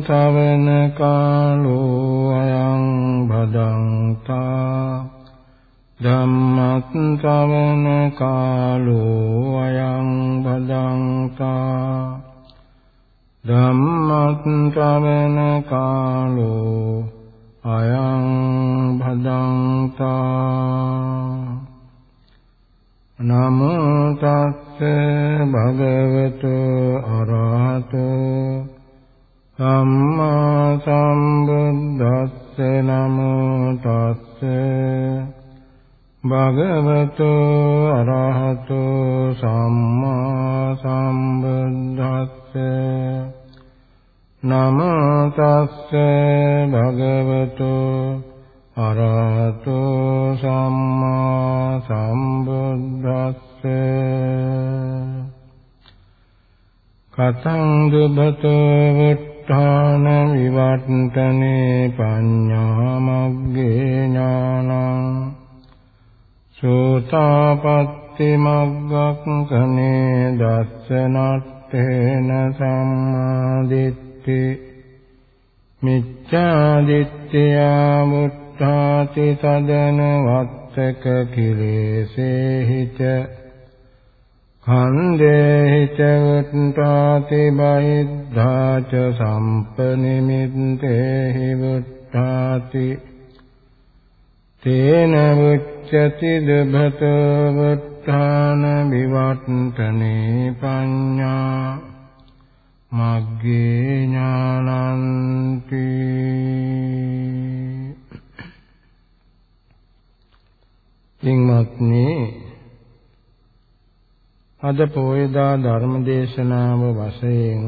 ධම්මත් කතං දුබතෝ උත්ථාන විවට්ටනේ පඤ්ඤා මග්ගේ ඥානං සෝතාපට්ටි මග්ගක්ඛනේ දස්සනත්තේන සම්මාදිට්ඨි මිච්ඡාදිට්ඨියා මුත්තාති සදන වත්තක කිලේසේහිච වත්තාති බහිද්ධාච සම්පනිමිත්තේහි වත්තාති තේන උච්චති දභත වත්තාන විවට්ටනේ පඤ්ඤා මග්ගේ ඥානන්ති ඉංමත්නි අද පොයදා ධර්මදේශනාව වශයෙන්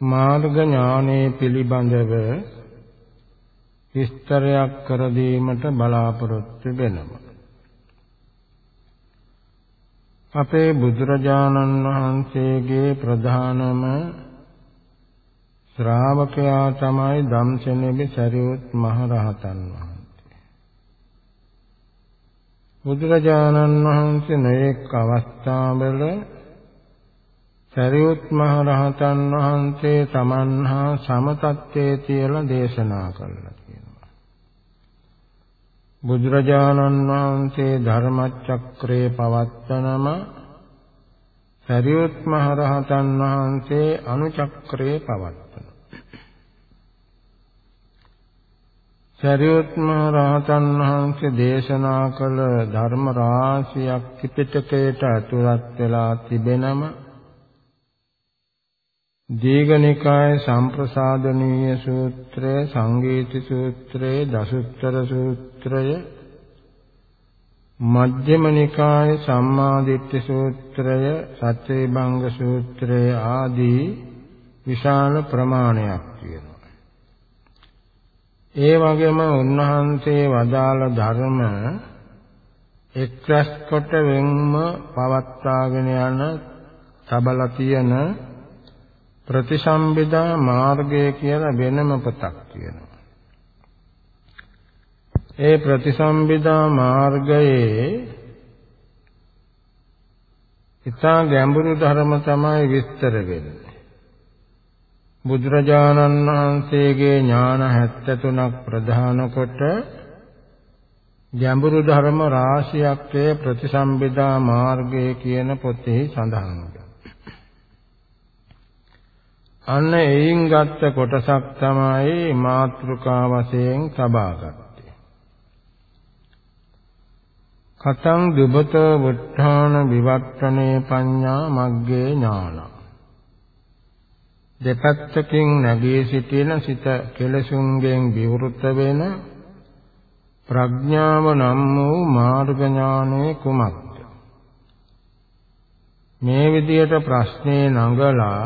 මාර්ග ඥානයේ පිළිබඳව විස්තරයක් කර දීමට බලාපොරොත්තු වෙනවා. අපේ බුදුරජාණන් වහන්සේගේ ප්‍රධානම ශ්‍රාවකයා තමයි ධම්සෙනෙබි සරියුත් මහ රහතන් වහන්සේ. බුදුරජාණන් වහන්සේ නොඑක් අවස්ථාවල සරියුත් මහ රහතන් වහන්සේ තමන්හා සමතත්වයේ තියලා දේශනා කළා කියනවා. බුදුරජාණන් වහන්සේ ධර්මචක්‍රේ පවත්තනම සරියුත් මහ රහතන් වහන්සේ අනුචක්‍රේ පවත්තන. සරියුත් මහ රහතන් වහන්සේ දේශනා කළ ධර්ම රාශියක් ත්‍රිපිටකයට ඇතුළත් වෙලා තිබෙනම දීඝනිකාය සම්ප්‍රසාදනීය සූත්‍රය සංගීති සූත්‍රය දසුත්තර සූත්‍රය මජ්ක්‍ධිම නිකාය සම්මාදිට්ඨි සූත්‍රය සත්‍යේභංග සූත්‍රය ආදී විශාල ප්‍රමාණයක් තියෙනවා. ඒ වගේම උන්වහන්සේ වදාළ ධර්ම එක්රැස් කොට වෙන්ම පවත්වාගෙන යන තබලා තියෙන ප්‍රතිසම්බිදා මාර්ගය කියලා වෙනම පොතක් තියෙනවා. ඒ ප්‍රතිසම්බිදා මාර්ගයේ ඉතා ගැඹුරු ධර්ම තමයි විස්තර වෙන්නේ. බුදුරජාණන් වහන්සේගේ ඥාන 73ක් ප්‍රධාන කොට ගැඹුරු ධර්ම රාශියක් ප්‍රතිසම්බිදා මාර්ගය කියන පොතේ සඳහන් අන්න එයින් ගත්ත කොටසක් තමයි මාත්‍රිකා වශයෙන් සබාගත්තේ. කතං දුබත වුත්ථාන විවට්ටනේ පඤ්ඤා මග්ගේ ඥානං දෙපැත්තකින් නැගී සිටින සිත කෙලසුන්ගෙන් විවෘත වෙන ප්‍රඥාව නම් වූ මාර්ග ඥානයේ කුමක්ද? මේ විදියට ප්‍රශ්නේ නඟලා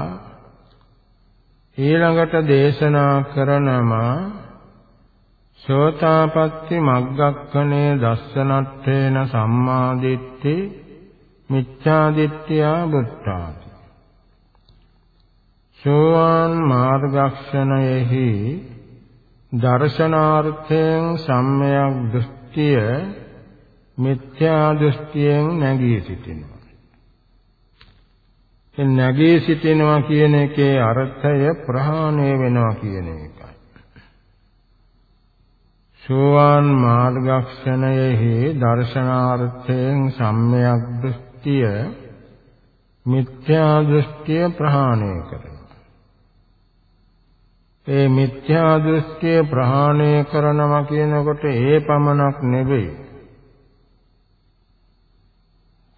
ඊළඟට දේශනා කරනම සෝතාපට්ටි මග්ගක්ඛනේ දස්සනත්තේන සම්මාදිට්ඨි මිච්ඡාදිට්ඨියා බුද්ධාති සෝවාන් මාර්ගක්ෂණයෙහි දර්ශනාර්ථයෙන් සම්මයක් දෘෂ්ටිය මිත්‍යා දෘෂ්ටියෙන් නැගී සිටිනවා. ඒ නැගී සිටිනවා කියන එකේ අර්ථය ප්‍රහාණය වෙනවා කියන එකයි. සෝවාන් මාර්ගක්ෂණයෙහි දර්ශනාර්ථයෙන් සම්මයක් දෘෂ්ටිය මිත්‍යා දෘෂ්ටිය ප්‍රහාණය කරනවා. ඒ මිත්‍යා දෘෂ්ටිය ප්‍රහාණය කරනවා කියනකොට ඒ පමණක් නෙවෙයි.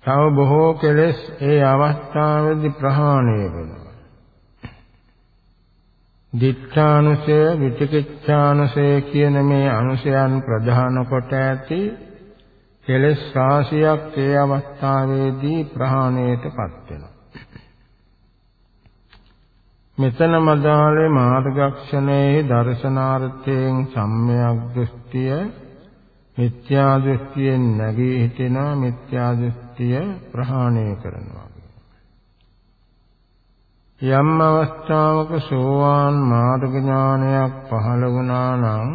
තව බොහෝ කෙලෙස් ඒ අවස්ථාවේදී ප්‍රහාණය වෙනවා. දිඨානුසය, විචිකිච්ඡානුසය කියන මේ අනුසයන් ප්‍රධාන කොට ඇති කෙලෙස් රාශියක් ඒ අවස්ථාවේදී ප්‍රහාණයටපත් වෙනවා. මෙතන මදාලේ මාර්ගක්ෂණයේ දර්ශනාර්ථයෙන් සම්මයක් දෘෂ්ටිය මිත්‍යා දෘෂ්ටියෙන් නැගී හිටිනා මිත්‍යා දෘෂ්ටිය ප්‍රහාණය කරනවා. යම් අවස්ථාවක සෝවාන් මාර්ග ඥානයක් පහළ වුණා නම්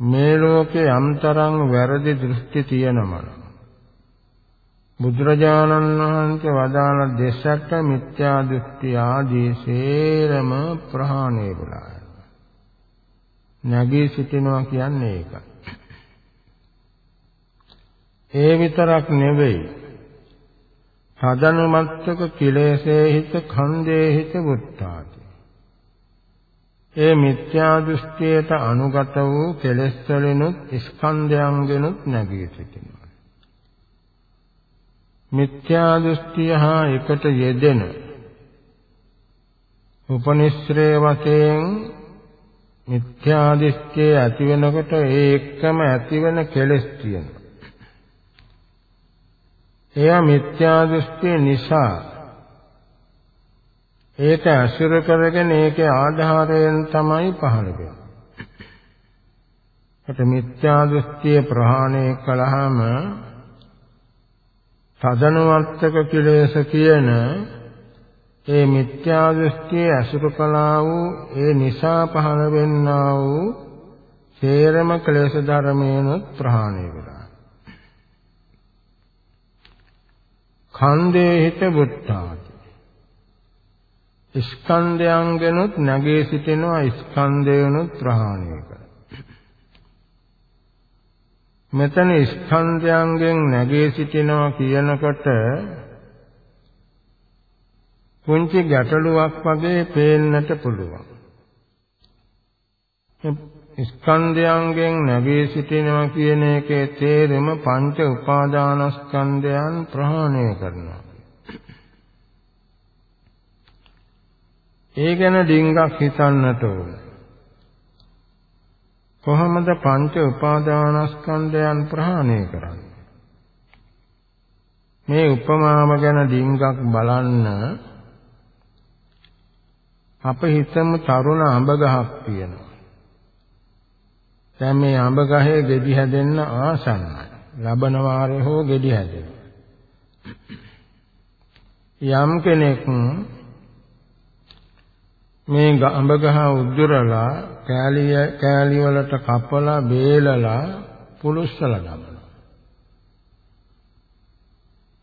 මේ ලෝකේ යම්තරම් වැරදි දෘෂ්ටි තියෙනමන බුදුරජාණන් වහන්සේ වදාළ දෙසට මිත්‍යා දෘෂ්ටි ආදී සේරම ප්‍රහාණය වෙලා නැගී සිටිනවා කියන්නේ ඒකයි. ඒ විතරක් නෙවෙයි. සදනුමත්තක කිලේශේ හිත ඛණ්ඩේ හිත බුද්ධාති. ඒ මිත්‍යා දෘෂ්ටියට අනුගත වූ කෙලෙස් වලිනුත් ස්කන්ධයන්ගෙනුත් නැගී සිටිනවා. මිත්‍යා දෘෂ්ටිය හා එකට යෙදෙන උපනිශ්‍රේ වශයෙන් මිත්‍යා දෘෂ්ටිය ඇති වෙනකොට ඒ එක්කම ඇතිවෙන කෙලෙස් තියෙනවා. එයා මිත්‍යා දෘෂ්ටිය නිසා ඒක අසුර කරගෙන ඒකේ ආධාරයෙන් තමයි පහළ වෙන්නේ. ඒකට මිත්‍යා දෘෂ්ටිය ප්‍රහාණය කළාම තදනුවර්තක කිලේශ කියන ඒ මිත්‍යා දෘෂ්ටියේ අසුරු කළා වූ ඒ නිසා පහළ වෙන්නා වූ සේරම ක්ලේශ ධර්මයන්ොත් ප්‍රහාණය වෙලා. ඛණ්ඩේ හිත බුද්ධාති. ස්කන්ධයන්ගෙනුත් නැගී සිටිනවා ස්කන්ධයනුත් ප්‍රහාණය කරනවා. මෙතන ස්කන්ධයන්ගෙන් නැගී සිටිනවා කියනකොට පුංචි ගැටලුවක් වගේ පේන්නට පුළුවන්. ස්කන්ධයන්ගෙන් නැගී සිටිනවා කියන එකේ තේරුම පංච උපාදානස්කන්ධයන් ප්‍රහාණය කරනවා. ඒ ගැන ඩිංගක් හිතන්නට ඕනේ. කොහොමද පංච උපාදානස්කන්ධයන් ප්‍රහාණය කරන්නේ? මේ උපමාව ගැන ඩිංගක් බලන්න අප හිතමු තරුණ අඹ ගහක් තියෙනවා. දැන් මේ අඹ ගහේ ගෙඩි හැදෙන්න ආසන්නයි. ලබන වාරේ හෝ ගෙඩි හැදෙනවා යම් කෙනෙක් මේ අඹ ගහ උද්දරලා කෑලිය කෑලි වලට කපලා බේලලා පුලුස්සලා ගමනවා.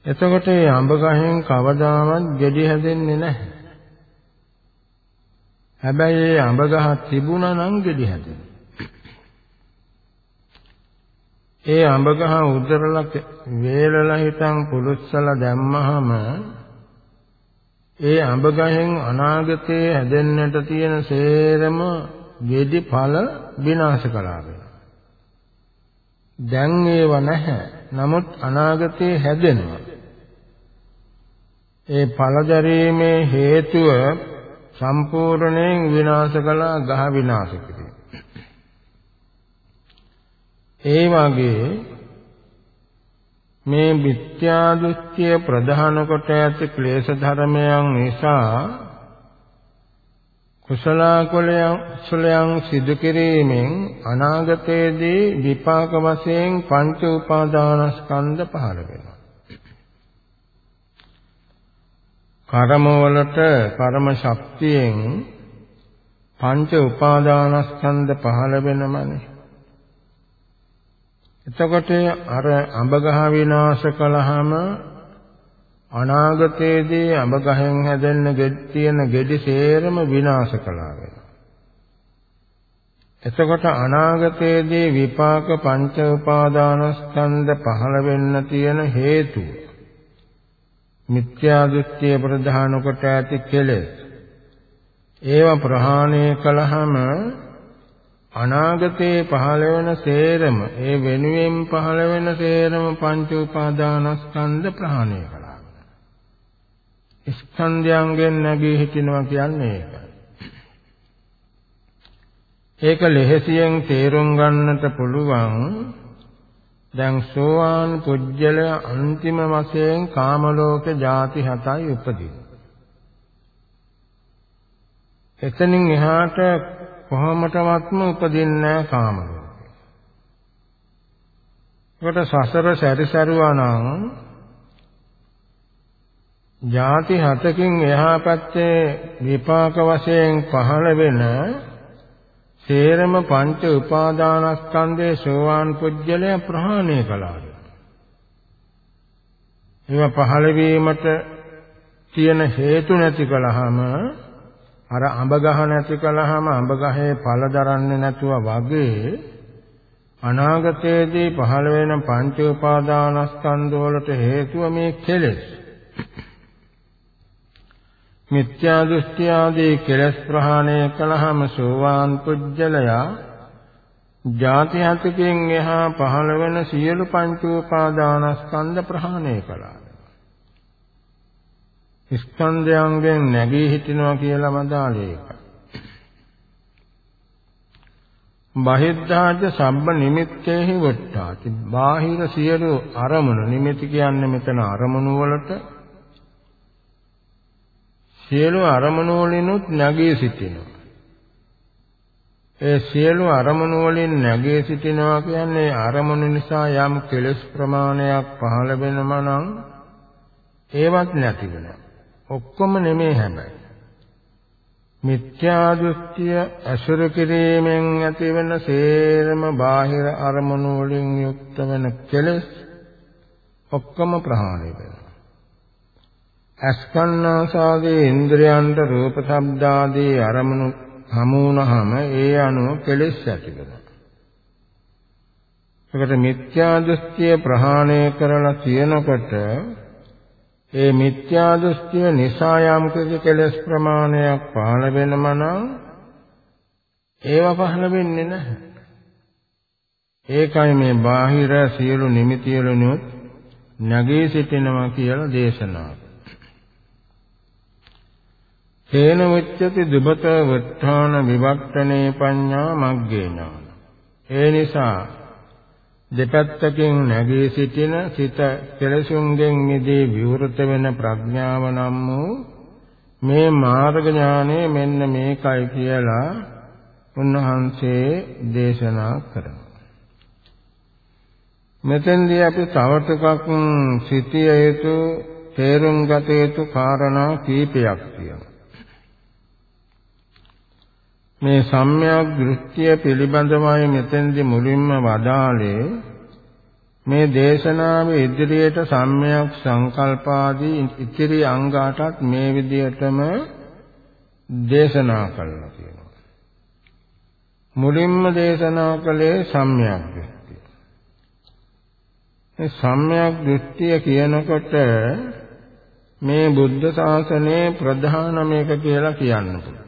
එතකොට මේ අඹ ගහෙන් කවදාවත් ගෙඩි හැදෙන්නේ නැහැ. හැබැයි මේ අඹ ගහ තිබුණා නම් ගෙඩි හැදෙනවා. ඒ අඹ ගහ උදරලා වේලලා හිටන් පුලුස්සලා දැම්මහම ඒ අඹ ගහෙන් අනාගතයේ හැදෙන්නට තියෙන සේරම ගෙඩි ඵල විනාශ කළා දැන් ඒව නැහැ. නමුත් අනාගතයේ හැදෙනවා. ඒ ඵල දැරීමේ හේතුව සම්පූර්ණයෙන් විනාශ කළා ගහ විනාශ කිරීම. ඒ වගේ මේ මිත්‍යා දෘෂ්ටිය ප්‍රධාන කොට ඇති ක්ලේශ ධර්මයන් නිසා කුසල කුලයන් සිදු කිරීමෙන් අනාගතයේදී විපාක වශයෙන් පංච උපාදානස්කන්ධ පහළ වෙනවා. කර්ම වලට කර්ම ශක්තියෙන් පංච උපාදානස්කන්ධ පහළ වෙනමනේ. එතකොට අර අඹගහ විනාශ කළාම අනාගතයේදී අඹ ගහෙන් හැදෙන්න තියෙන ගෙඩි සේරම විනාශ කළා වෙනවා. එතකොට අනාගතයේදී විපාක පංච උපාදානස්කන්ධ පහළ වෙන්න තියෙන හේතු මිත්‍යා දෘෂ්ටිය ප්‍රධාන කොට ඇති කෙලෙස් ඒව ප්‍රහාණය කළාම අනාගතේ පහළ වෙන සේරම ඒ වෙනුවෙන් පහළ වෙන සේරම පංච උපාදානස්කන්ධ ප්‍රහාණය කළා ස්කන්ධයන්ගෙන් නැගී හිටිනවා කියන්නේ ඒකයි. ඒක ලෙහෙසියෙන් තේරුම් ගන්නට පුළුවන් දැන් සෝවාන් පුජ්‍යල අන්තිම වශයෙන් කාම ලෝක ಜಾති හතයි උපදින. එතනින් එහාට කොහොමටවත්ම උපදින්නේ නැහැ කාම ලෝකේ. ඒකට සසර සැරිසරුවා නම් ಜಾති හතකින් එහා පැත්තේ විපාක වශයෙන් පහළ වෙන සේරම පංච උපාදානස්කන්ධයේ සෝවාන් පුජ්‍යලය ප්‍රහාණය කළා. ඒව පහළ වීමට තියෙන හේතු නැති කළාම අර අඹ ගහ නැති කළාම අඹ ගහේ ඵල දරන්නේ නැතුව වගේ අනාගතයේදී පහළ වෙන පංච උපාදානස්කන්ධ වලට හේතුව මේ කෙලෙස්. මිත්‍යා දෘෂ්ටි ආදී කෙලස් ප්‍රහාණය කළාම සෝවාන් පුජ්‍යලයා ජාති හතකින් එහා පහළ වෙන සියලු පංච උපාදානස්කන්ධ ප්‍රහාණය කළා. ස්කන්ධයන්ගෙන් නැගී හිටිනවා කියලා මදාලේ එක. බහිද්ධාජ සම්බ නිමිත්තේහි වට්ටාති. බාහිර සියලු අරමුණු නිමිති කියන්නේ මෙතන අරමුණු වලට සියලු අරමුණු වලිනුත් නැගී සිටිනවා. ඒ සියලු අරමුණු වලින් නැගී සිටිනවා කියන්නේ අරමුණු නිසා යම් කෙලෙස් ප්‍රමාණයක් පහළ වෙනම නම් ඒවත් නැති වෙනවා. ඔක්කොම නෙමේ හැබැයි. මිත්‍යා දෘෂ්ටිය අසුර කිරීමෙන් ඇතිවන සේරම බාහිර අරමුණු වලින් යුක්ත වෙන කෙලෙස් ඔක්කොම ප්‍රහාණය වෙනවා. අස්කන්නාසාදී ඉන්ද්‍රයන්ට රූප ශබ්දාදී අරමුණු හමු වුණාම ඒ අනුව කෙලෙස් ඇති වෙනවා. ඒකට මිත්‍යා දෘෂ්ටිය ප්‍රහාණය කරලා කියනකොට ඒ මිත්‍යා දෘෂ්ටිය නිසා යම් කෙලෙස් ප්‍රමාණයක් පහළ වෙනම නම් ඒව පහළ වෙන්නේ නැහැ. ඒකයි මේ බාහිර සියලු නිමිති වලිනුත් නැගී සිටිනවා කියලා දේශනා තේන උච්චති දුබත වත්තාන විවක්තනේ පඤ්ඤා මග්ගේ ඥාන. ඒ නිසා දෙපැත්තකින් නැගී සිටින සිත කෙලසුන්ගෙන් මිදී විවෘත වෙන ප්‍රඥාව නම් වූ මේ මාර්ග ඥානය මෙන්න මේකයි කියලා උන්වහන්සේ දේශනා කරනවා. මෙතෙන්දී අපි තව ටිකක් සිටිය යුතු තේරුම් ගත යුතු කාරණා කීපයක් තියෙනවා. මේ සම්‍යක් දෘෂ්ටිය පිළිබඳවයි මෙතෙන්දි මුලින්ම වදාළේ මේ දේශනාවේ ඉදිරියට සම්‍යක් සංකල්පාදී ඉතිරි අංගාටත් මේ විදිහටම දේශනා කළා කියනවා. මුලින්ම දේශනා කළේ සම්‍යක් දෘෂ්ටිය. මේ සම්‍යක් දෘෂ්ටිය කියනකොට මේ බුද්ධ ශාසනයේ ප්‍රධාන මේක කියලා කියන්න පුළුවන්.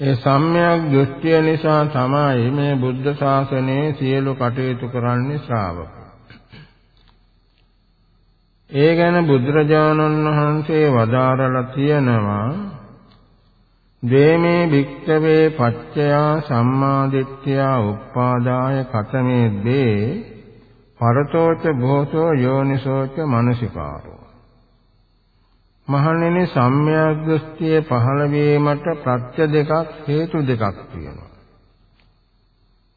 ඒ සම්‍යක් දෘෂ්ටිය නිසා තමයි මේ බුද්ධ ශාසනයේ සියලු කටයුතු කරන්නේ ශ්‍රාවකයෝ. ඒ ගැන බුදුරජාණන් වහන්සේ වදාරලා තියෙනවා දේමේ භික්ඛවේ පච්චයා සම්මාදිට්ඨියා උප්පාදාය කතමේ දේ පරතෝච භෝසෝ යෝනිසෝච මනසිකාරෝ මහණෙනි සම්‍යක් දෘෂ්ටිය පහළ වීමට ප්‍රත්‍ය දෙකක් හේතු දෙකක් තියෙනවා.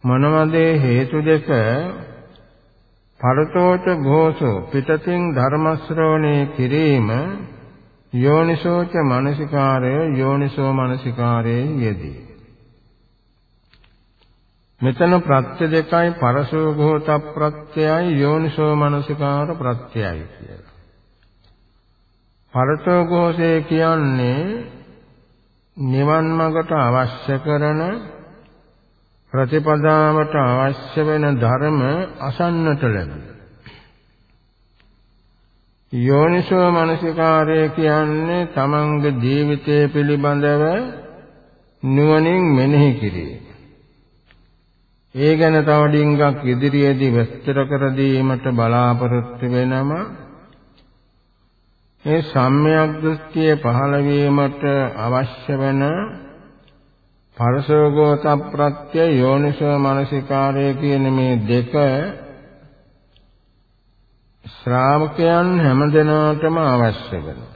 මොනවද හේතු දෙක? පරතෝච ഘോഷෝ පිටතින් ධර්ම ශ්‍රවණේ කිරීම යෝනිසෝච මනසිකාරය යෝනිසෝ මනසිකාරයේ යෙදී මෙතන ප්‍රත්‍ය දෙකයි පරසෝ ඝෝත ප්‍රත්‍යයයි යෝනිසෝ මනසිකාර ප්‍රත්‍යයයි කියලා. පරසෝ ഘോഷේ කියන්නේ නිවන් මඟට අවශ්‍ය කරන ප්‍රතිපදාවට අවශ්‍ය වෙන ධර්ම අසන්නට ලැබෙන. යෝනිසෝ මනසිකාරය කියන්නේ තමන්ගේ ජීවිතය පිළිබඳව නුවණින් මෙනෙහි කිරීම. ඒ ගැන තව ඩිංගක් ඉදිරියේදී විස්තර කර දීමට බලාපොරොත්තු වෙනම මේ සම්‍යක් දෘෂ්ටිය පහළ වීමට අවශ්‍ය වෙන පරසෝගෝත ප්‍රත්‍ය යෝනිසෝ මනසිකාරය කියන මේ දෙක ශ්‍රාවකයන් හැමදෙනාටම අවශ්‍ය වෙනවා.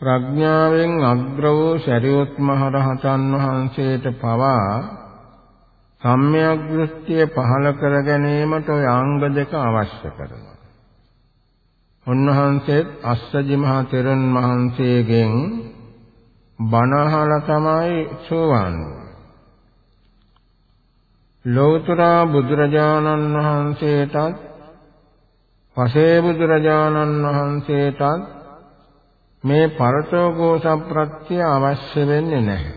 ප්‍රඥාවෙන් අග්‍ර වූ ශරීරොත් මහ රහතන් වහන්සේට පවා සම්‍යක් දෘෂ්ටිය පහළ කර ගැනීමට ඔය අංග දෙක අවශ්‍ය කරනවා. උන්වහන්සේත් අස්සජි මහ තෙරුන් වහන්සේගෙන් බණහල තමයි සෝවාන් ලෞතර බුදුරජාණන් වහන්සේටත් පසේ බුදුරජාණන් වහන්සේටත් මේ පරතෝගෝස ප්‍රත්‍ය අවශ්‍ය වෙන්නේ නැහැ.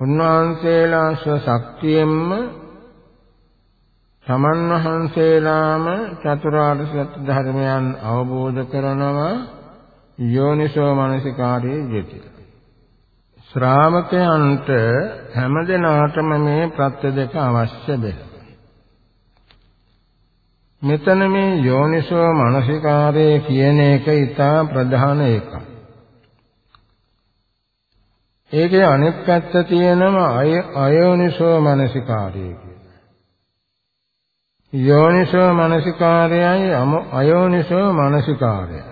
උන්වහන්සේලා ස්වශක්තියෙන්ම තමන් වහන්සේලාම චතුරාර්ය සත්‍ය ධර්මයන් අවබෝධ කරනවා යෝනිසෝ මනසිකාරයේ යෙති. ශ්‍රාවකයන්ට හැමදෙනාටම මේ ප්‍රත්‍ය දෙක අවශ්‍ය වෙනවා. මෙතන මේ යෝනිසෝ මනසිකාරය කියන එක ඊටා ප්‍රධාන එකක්. ඒකේ අනෙක් පැත්ත තියෙනවා අයෝනිසෝ මනසිකාරය යෝනිසෝ මනසිකාරයයි අයෝනිසෝ මනසිකාරයයි.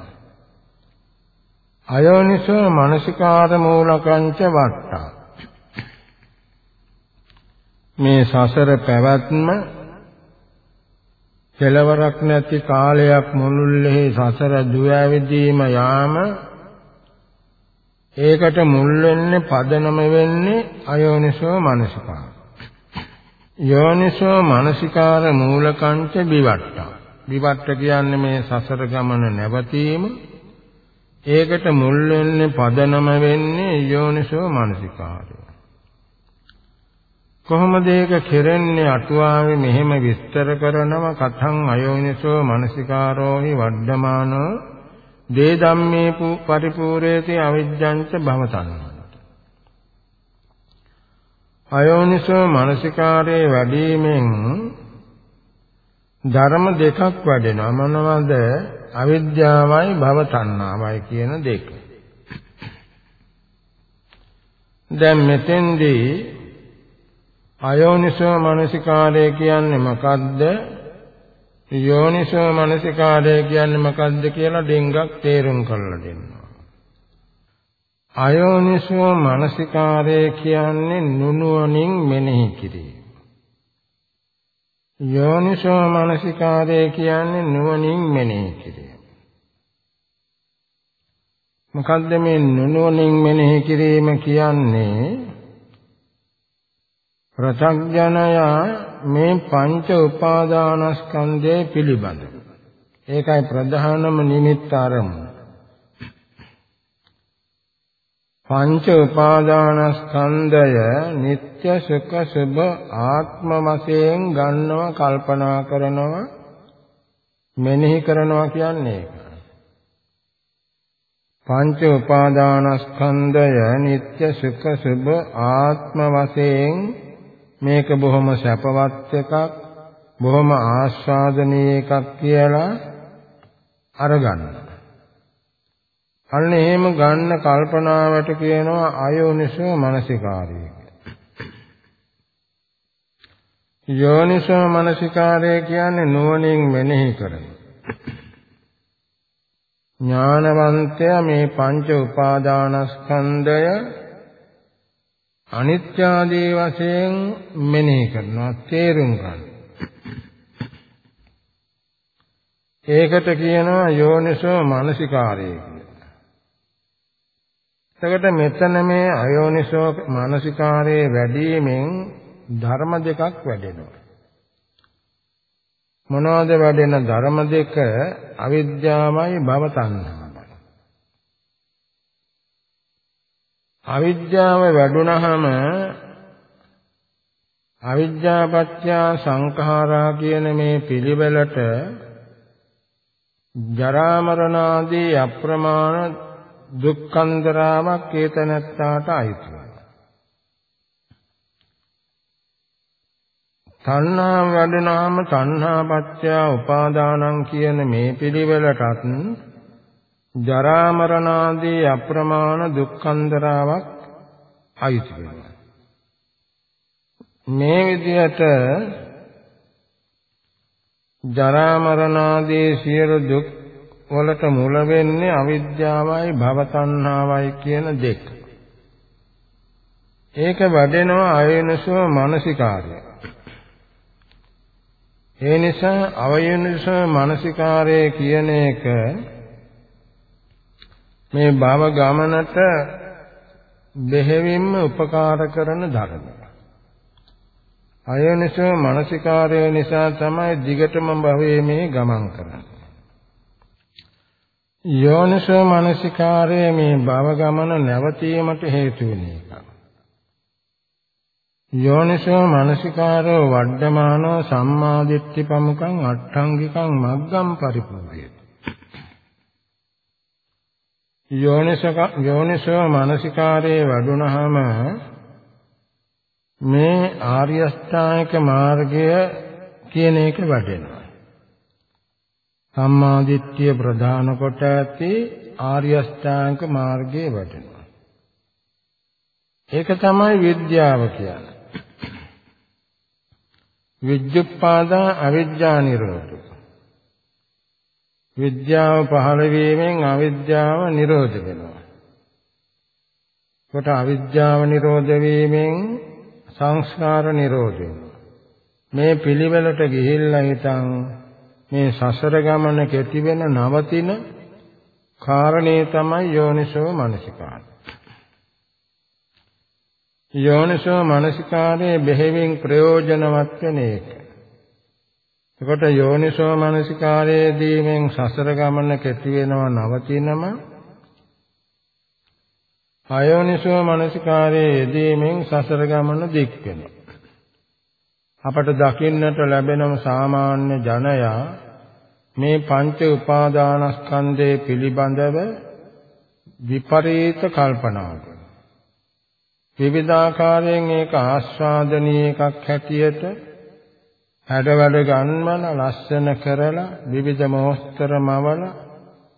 අයෝනිසෝ මනසිකාර මූලකංච වට්ටා. මේ සසර පැවැත්ම කෙලවරක් නැති කාලයක් මුළුල්ලේ සසර දුවැවිදීම යාම ඒකට මුල් වෙන්නේ පදනම වෙන්නේ අයෝනිසෝ මනසිකාර යෝනිසෝ මනසිකාර මූලකංච විවට්ටා විවට්ට කියන්නේ මේ සසර ගමන නැවතීම ඒකට මුල් වෙන්නේ පදනම වෙන්නේ යෝනිසෝ මනසිකාරය. කොහොමද ඒක කෙරෙන්නේ අටුවාවේ මෙහෙම විස්තර කරනව කතං අයෝනිසෝ මනසිකාරෝහි වඩ්ඩමානෝ දේ ධම්මේ පරිපූර්ණේති අවිජ්ජංච භවතන්නට. අයෝනිසෝ මනසිකාරයේ වැඩිමෙන් ධර්ම දෙකක් වැඩෙනවා මොනවද අවිද්‍යාවයි භව තණ්හාවයි කියන දෙක. දැන් මෙතෙන්දී අයෝනිසෝ මනසිකාරය කියන්නේ මොකද්ද? යෝනිසෝ මනසිකාරය කියන්නේ මොකද්ද කියලා ඩෙංගක් තේරුම් කරලා දෙන්නවා. අයෝනිසෝ මනසිකාරය කියන්නේ නුනුවණින් මෙනෙහි කිරීම. යෝනිසෝ මනසිකාරය කියන්නේ නුවණින් මෙනෙහි කිරීම. මොකද්ද මේ නුනුවණින් මෙනෙහි කිරීම කියන්නේ? ප්‍රත්‍යඥය මේ පංච උපාදානස්කන්ධය පිළිබඳ. ඒකයි ප්‍රධානම නිමිත්ත අරමුණ. පංච උපාදානස්කන්ධය නিত্য සුඛ සුභ ආත්ම වශයෙන් ගන්නව කල්පනා කරනව මෙනෙහි කරනවා කියන්නේ ඒක. පංච උපාදානස්කන්ධය නিত্য සුඛ සුභ ආත්ම වශයෙන් මේක බොහොම සැපවත් එකක් බොහොම ආස්වාදනීය එකක් කියලා අරගන්නවා. අන්න එහෙම ගන්න කල්පනාවට කියනවා අයෝනිසෝ මනසිකාරය යෝනිසෝ මනසිකාරය කියන්නේ නුවණින් මෙනෙහි කරන. ඥානවන්තය මේ පංච උපාදානස්කන්ධය අනිත්‍ය ආදී වශයෙන් මෙනෙහි කරනවා තේරුම් ගන්න. ඒකට කියනවා යෝනිසෝ මානසිකාරය කියලා. එතකොට මෙතන මේ අයෝනිසෝ මානසිකාරයේ වැඩිමෙන් ධර්ම දෙකක් වැඩෙනවා. මොනවද වැඩෙන ධර්ම දෙක අවිද්‍යාවයි භව තණ්හාවයි. අවිද්‍යාව වැඩුණහම අවිද්‍යාපත්‍ය සංඛාරා කියන මේ පිළිවෙලට ජරා මරණ ආදී අප්‍රමාණ දුක්ඛන්දරාවක් ඒතනත්තාට අයිති වෙනවා. තණ්හා වැඩුණාම තණ්හාපත්‍ය උපාදානං කියන මේ පිළිවෙලටත් ජරා මරණ ආදී අප්‍රමාණ දුක්ඛන්දරාවක් අයිති වෙනවා. මේ විදිහට ජරා මරණ ආදී සියලු දුක් වලට මුල වෙන්නේ අවිද්‍යාවයි භව තණ්හාවයි කියන දෙක. ඒක වැඩෙනවා අයනසෝ මානසිකාරය. ඒ නිසා අවයනසෝ මානසිකාරය කියන එක මේ භව ගමනට බෙහෙවින්ම උපකාර කරන ධර්මයක්. අයෝනිසෝ මානසිකාරය නිසා තමයි දිගටම භවයේ මේ ගමන් කරන්නේ. යෝනිසෝ මානසිකාරය මේ භව ගමන නැවතීමට හේතු වෙන එක. යෝනිසෝ මානසිකාරෝ වඩ්ඩමානෝ සම්මාදිට්ඨි පමුකං අට්ඨංගිකං මග්ගම් පරිපූර්ණයති. යෝනිසෝ යෝනිසෝ මානසිකාරයේ වඩුණාම මේ ආර්ය අෂ්ටාංගික මාර්ගය කියන එක වැටෙනවා. සම්මාදිට්ඨිය ප්‍රධාන කොට ඇති ආර්ය අෂ්ටාංගික මාර්ගයේ වැටෙනවා. ඒක තමයි විද්‍යාව කියන්නේ. විද්‍යුත්පාදා අවිද්‍යා නිරෝධ. විද්‍යාව පහළ වීමෙන් අවිද්‍යාව නිරෝධ වෙනවා. කොට අවිද්‍යාව නිරෝධ වීමෙන් සංස්කාර නිරෝධය. මේ පිළිවෙලට ගිහිල්ලා හිටන් මේ සසර ගමන කෙටි වෙන නවතින කාරණේ තමයි යෝනිසෝ මනසිකාරය. යෝනිසෝ මනසිකාරයේ බෙහෙවින් ප්‍රයෝජනවත් වෙන එක. එකොට යෝනිසෝ මනසිකාරයේදී මෙන් සසර ගමන කෙටි වෙනව නවතිනම අයෝනිසෝ මනසිකාරයේ යෙදීමෙන් සසර ගමන දික් වෙනවා. අපට දකින්නට ලැබෙනම සාමාන්‍ය ජනයා මේ පංච උපාදානස්කන්ධයේ පිළිබඳව විපරීත කල්පනා කරනවා. විවිධාකාරයෙන් ඒක ආස්වාදනීය එකක් හැටියට හැඩවැඩ ගන්වන ලස්සන කරලා විවිධ මොස්තර මවලා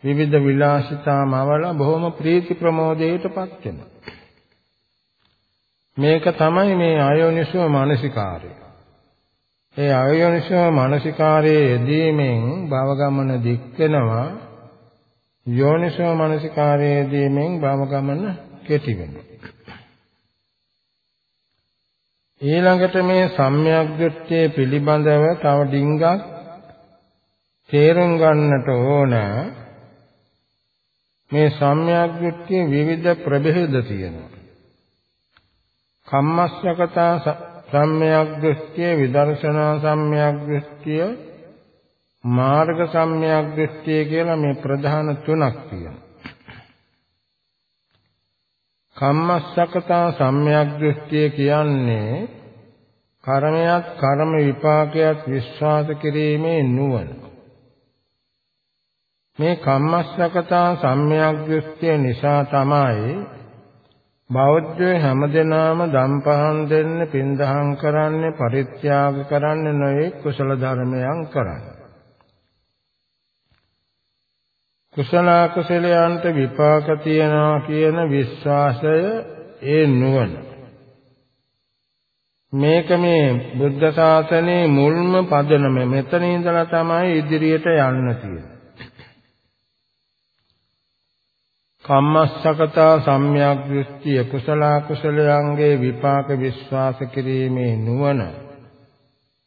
විවිධ විලාසිතාමවල බොහොම ප්‍රීති ප්‍රමෝදයටපත් වෙනවා. මේක තමයි මේ අයෝනිසෝ මානසිකාරය. ඒ අයෝනිසෝ මානසිකාරයේ යෙදීමෙන් භව ගමන දික් වෙනවා. යෝනිසෝ මානසිකාරයේ යෙදීමෙන් භව ගමන කෙටි වෙනවා. ඊළඟට මේ සම්‍යක් දෘෂ්ටිය පිළිබඳව තව ඩිංගක් තේරුම් ගන්නට ඕන මේ සම්‍යක් දෘෂ්ටිය විවිධ ප්‍රභේද තියෙනවා. කම්මස්සකතා සම්‍යක් දෘෂ්ටිය, විදර්ශනා සම්‍යක් දෘෂ්ටිය, මාර්ග සම්‍යක් දෘෂ්ටිය කියලා මේ ප්‍රධාන තුනක් තියෙනවා. කම්මස්සකතා සම්‍යක් දෘෂ්ටිය කියන්නේ කර්මයක් කර්ම විපාකයක් විශ්වාස කිරීමේ නුවණ. මේ කම්මස්සකතා සම්මයක් දෘෂ්ටිය නිසා තමයි බෞද්ධයෝ හැමදෙනාම දම්පහන් දෙන්න පින්දහම් කරන්නේ පරිත්‍යාග කරන්නේ නොයේ කුසල ධර්මයන් කරන්නේ. කුසල කුසලයන්ට විපාක තියනවා කියන විශ්වාසය ඒ නුවණ. මේක මේ බුද්ධ ශාසනයේ මුල්ම පදනම. මෙතන ඉඳලා තමයි ඉදිරියට යන්න තියෙන්නේ. කම්මස්සකතා සම්‍යක් දෘෂ්ටිය කුසල කුසලයන්ගේ විපාක විශ්වාස කිරීමේ නුවණ.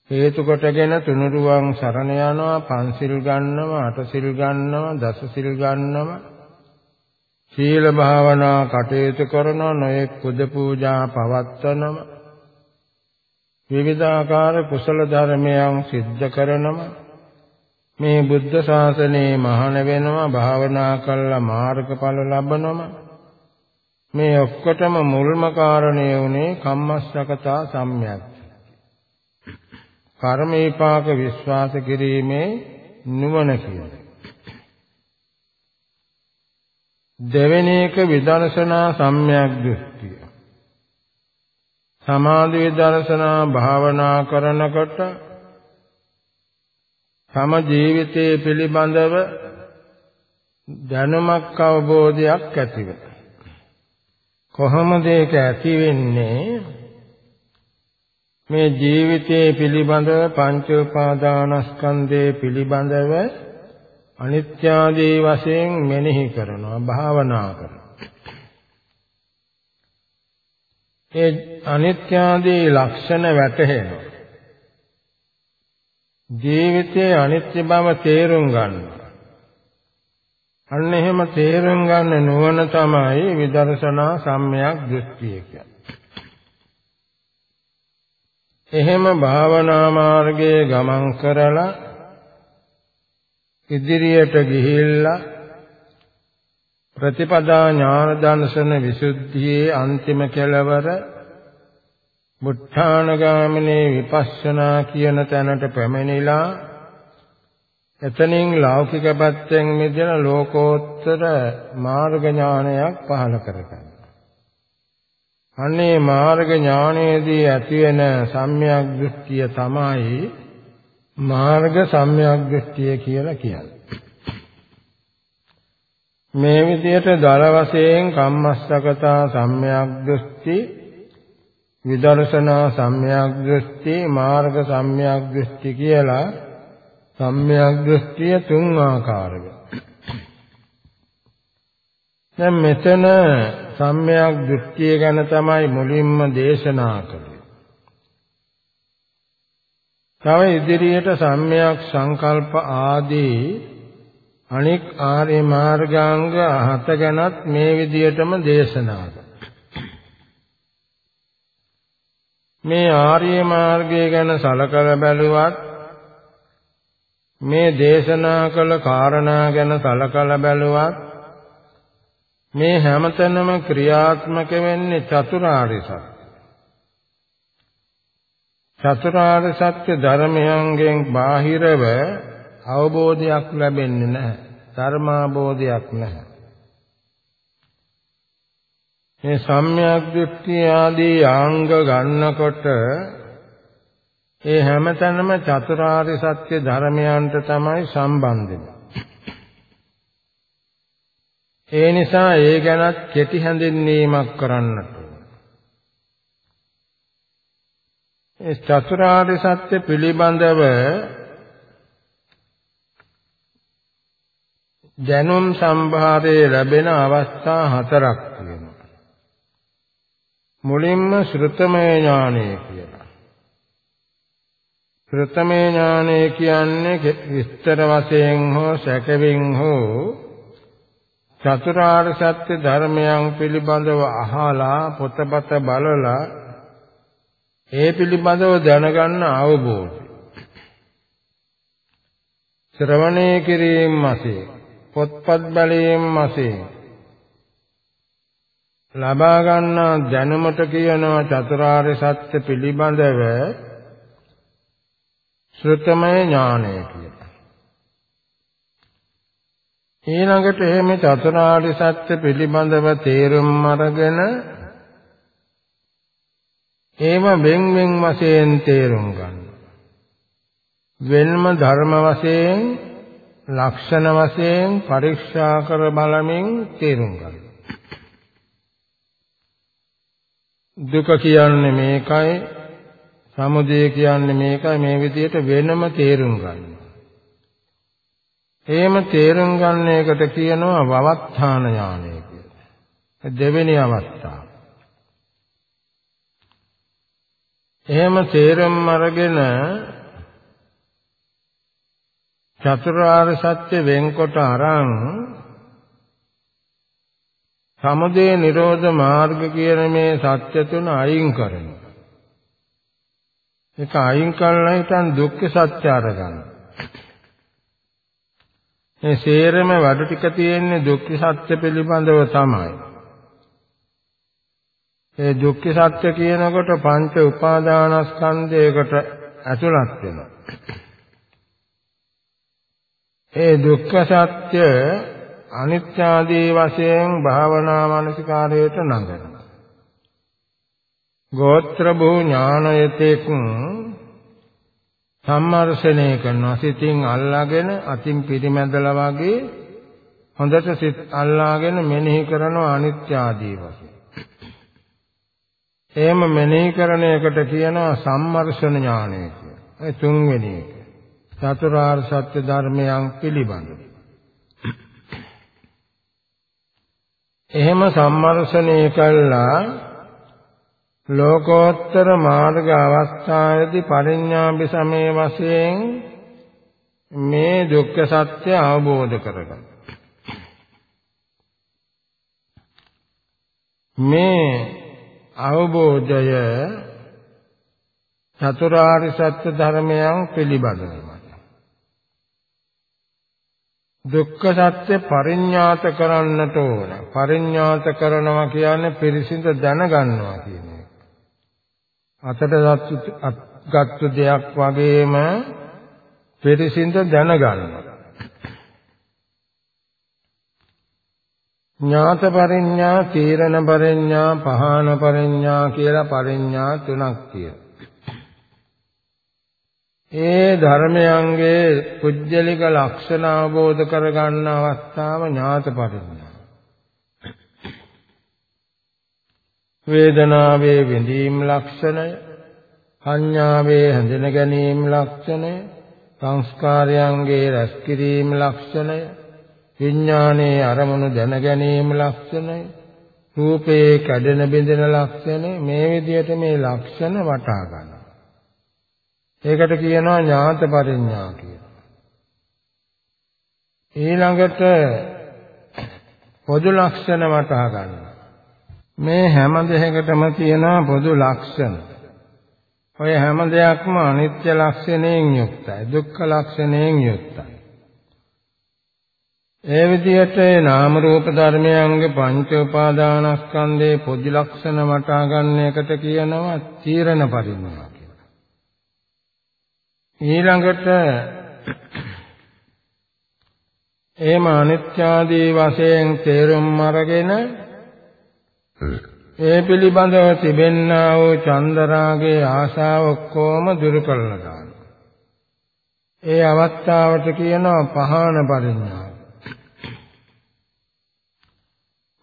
හේතු කොටගෙන තුනුරුවන් සරණ යනවා පන්සිල් ගන්නවා අටසිල් ගන්නවා දසසිල් ගන්නවා. සීල භාවනා කටයුතු කරනවා නොයෙක් පුද පූජා පවත්වනවා. විවිධාකාර කුසල ධර්මයන් සිද්ධ කරනවා. මේ බුද්ධ ශාසනයේ මහාන වෙනවා භාවනා කළා මාර්ගඵල ලබනවා. මේ ඔක්කොටම මුල්ම කාරණය උනේ කම්මස්සකතා සම්‍යක්. කර්ම විපාක විශ්වාස කිරීමේ නුවණ කියලා. දෙවෙනි එක විදර්ශනා සම්‍යක් දෘෂ්ටිය. සමාධි විදර්ශනා භාවනා කරනකොට තම ජීවිතයේ පිළිබඳව දැනුමක් අවබෝධයක් ඇතිව. කොහොමද ඒක ඇති වෙන්නේ? මේ ජීවිතයේ පිළිබඳව පංච උපාදානස්කන්ධයේ පිළිබඳව අනිත්‍ය ආදී වශයෙන් මෙනෙහි කරනවා භාවනා කරනවා. ඒ අනිත්‍ය ආදී ලක්ෂණ වැටහෙනවා. ජීවිතයේ අනිත්‍ය බව තේරුම් ගන්නවා. අන්න එහෙම තේරුම් ගන්න නුවණ තමයි විදර්ශනා සම්මයක් දෘෂ්ටිය කියන්නේ. එහෙම භාවනා මාර්ගයේ ගමන් කරලා ඉදිරියට ගිහිල්ලා ප්‍රතිපදා ඥාන දර්ශන විසුද්ධියේ අන්තිම කෙළවර මුත්‍ථානගාමිනී විපස්සනා කියන තැනට පැමිණිලා එතනින් ලෞකික පැත්තෙන් මිදෙන ලෝකෝත්තර මාර්ග ඥානයක් පහළ කරගන්න. අනේ මාර්ග ඥානයේදී ඇතිවෙන සම්‍යක් දෘෂ්ටිය තමයි මාර්ග සම්‍යක් දෘෂ්ටිය කියලා කියන්නේ. මේ විදිහට දල වශයෙන් කම්මස්සකතා සම්‍යක් දෘෂ්ටි විදර්ශනා සම්‍යක් දෘෂ්ටි මාර්ග සම්‍යක් දෘෂ්ටි කියලා සම්‍යක් දෘෂ්ටිය තුන් ආකාරය. දැන් මෙතන සම්‍යක් දෘෂ්ටිය ගැන තමයි මුලින්ම දේශනා කළේ. තව ඉදිරියට සම්‍යක් සංකල්ප ආදී අනික් ආර්ය මාර්ගාංග හත ගැනත් මේ විදියටම දේශනා කළා. මේ ආර්ය මාර්ගය ගැන සලකලා බැලුවත් මේ දේශනා කළ කාරණා ගැන සලකලා බැලුවත් මේ හැමතැනම ක්‍රියාත්මක වෙන්නේ චතුරාර්ය සත්‍ය. චතුරාර්ය සත්‍ය ධර්මයන්ගෙන් බාහිරව අවබෝධයක් ලැබෙන්නේ නැහැ. ධර්මාබෝධයක් නැහැ. මේ සම්‍යක් දෘෂ්ටි ආදී ආංග ගන්නකොට ඒ හැමතැනම චතුරාර්ය සත්‍ය ධර්මයන්ට තමයි සම්බන්ධ ඒ නිසා ඒ ගැනත් කෙටි හැඳින්වීමක් කරන්නට ඒ චතුරාර්ය සත්‍ය පිළිබඳව දැනුම් සම්භාරයේ ලැබෙන අවස්ථා හතරක් තියෙනවා. මුලින්ම ශ්‍රුතමය ඥානය කියලා. ශ්‍රුතමය ඥානය කියන්නේ විස්තර වශයෙන් හෝ සැකවින් හෝ චතුරාර්ය සත්‍ය ධර්මයන් පිළිබඳව අහලා පොතපත බලලා ඒ පිළිබඳව දැනගන්න අවබෝධය. ශ්‍රවණය කිරීම වශයෙන් පොත්පත් බැලීම වශයෙන් ලබා ගන්නා දැනුමට කියනවා චතුරාර්ය සත්‍ය පිළිබඳව ශ්‍රුතමය ඥානය කියලා. ඊළඟට එහෙම චතුරාර්ය සත්‍ය පිළිබඳව තේරුම් අරගෙන ඒව වෙන් වෙන් වශයෙන් තේරුම් ගන්න. වෙන්ම ධර්ම වශයෙන් ලක්ෂණ වශයෙන් පරීක්ෂා කර බලමින් තේරුම් ගන්න. දුක කියන්නේ මේකයි සමුදය කියන්නේ මේකයි මේ විදිහට වෙනම තේරුම් ගන්න. එහෙම තේරුම් ගන්න එකට කියනවා වවත්තාන ඥානය කියලා. දෙවෙනි අවස්ථාව. එහෙම තේරුම් අරගෙන චතුරාර්ය සත්‍ය වෙන්කොට අරන් සමුදය නිරෝධ මාර්ග කියන මේ සත්‍ය තුන අයින් කරනවා. ඒක අයින් කළා හිටන් දුක්ඛ සත්‍ය අරගන්න. මේ සේරම වැඩ ටික තියෙන්නේ දුක්ඛ සත්‍ය පිළිබඳව තමයි. ඒ දුක්ඛ සත්‍ය කියනකොට පංච උපාදානස්කන්ධයකට ඇතුළත් වෙනවා. ඒ දුක්ඛ සත්‍ය අනිත්‍ය ආදී වශයෙන් භාවනා මානසිකාරයට නඟනවා. ගෝත්‍ර භූ ඥානයතෙක් සම්මර්ෂණය කරනවා සිතින් අල්ලාගෙන අතින් පිරිමැදලා වගේ හොඳට සිත් අල්ලාගෙන මෙනෙහි කරනවා අනිත්‍ය ආදී වශයෙන්. එහෙම මෙනෙහි කරන එකට කියනවා සම්මර්ෂණ ඥානය කියලා. ඒ තුන්වෙනි එක. චතුරාර්ය සත්‍ය ධර්මයන් පිළිබඳව. එහෙම සම්මර්ෂණය කළා ලෝකෝත්තර මාර්ග අවස්ථාවේදී පරිඥාභි සමේ වශයෙන් මේ දුක්ඛ සත්‍ය අවබෝධ කරගන්න. මේ අවබෝධය චතුරාර්ය සත්‍ය ධර්මයන් පිළිබඳවයි. දුක්ඛ සත්‍ය පරිඥාත කරන්නට ඕන. පරිඥාත කරනවා කියන්නේ පිරිසිඳ දැනගන්නවා කියන එක. අතට ගත්තු දෙයක් වගේම පිරිසිඳ දැනගන්නවා. ඥාත පරිඥා, තීරණ පරිඥා, පහාන පරිඥා කියලා පරිඥා තුනක් තියෙනවා. ඒ ධර්මයන්ගේ පුජ්‍යලික ලක්ෂණ අවබෝධ කරගන්න අවස්ථාව ඥාත පරිඥා. වේදනාවේ විඳීම් ලක්ෂණය, සංඥාවේ හැඳින ගැනීම ලක්ෂණය, සංස්කාරයන්ගේ රැස් කිරීම ලක්ෂණය, විඥානයේ අරමුණු දැන ගැනීම ලක්ෂණය, රූපේ කැඩෙන බිඳෙන ලක්ෂණය මේ විදිහට මේ ලක්ෂණ වටහා ගන්න. ඒකට කියනවා ඥාත පරිඥා කියලා. ඊළඟට පොදු ලක්ෂණ වටහා ගන්න. මේ හැම දෙයකටම තියෙනවා පොදු ලක්ෂණ. ඔය හැම දෙයක්ම අනිත්‍ය ලක්ෂණයෙන් යුක්තයි, දුක්ඛ ලක්ෂණයෙන් යුක්තයි. ඒ විදිහට නාම රූප ධර්මයන්ගේ පංච උපාදානස්කන්ධයේ පොදු ලක්ෂණ වටහා ගන්න එකට කියනවා තීරණ පරිඥා. ඊළඟට එහෙම අනිත්‍යාදී වශයෙන් තේරුම් අරගෙන ඒ පිළිබඳව තිබෙන්නා වූ චන්දරාගේ ආශාව ඔක්කොම දුරු කරලා දානවා. ඒ අවස්ථාවට කියනවා පහාන පරිඥාව.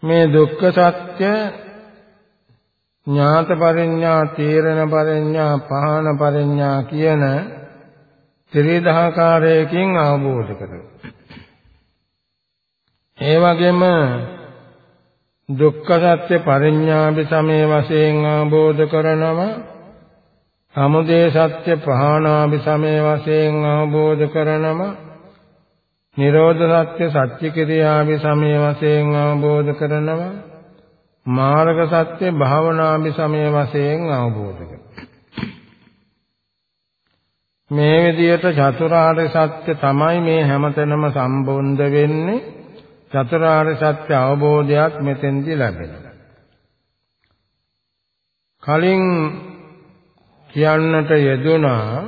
මේ දුක්ඛ සත්‍ය ඥාත පරිඥා, තීරණ පරිඥා, පහාන පරිඥා කියන ත්‍රිවිධාකාරයකින් අවබෝධ කරගන්න. ඒ වගේම දුක්ඛ සත්‍ය පරිඥාභි සමේ වශයෙන් අවබෝධ කරනවා සමුදය සත්‍ය ප්‍රහාණාභි සමේ වශයෙන් අවබෝධ කරනවා නිරෝධ සත්‍ය සත්‍ය ක්‍රියාභි සමේ වශයෙන් අවබෝධ කරනවා මාර්ග සත්‍ය භාවනාභි සමේ වශයෙන් අවබෝධ කරනවා මේ විදිහට චතුරාර්ය සත්‍ය තමයි මේ හැමතැනම සම්බොන්ද වෙන්නේ. චතුරාර්ය සත්‍ය අවබෝධයක් මෙතෙන්දී ලැබෙනවා. කලින් කියන්නට යෙදුනා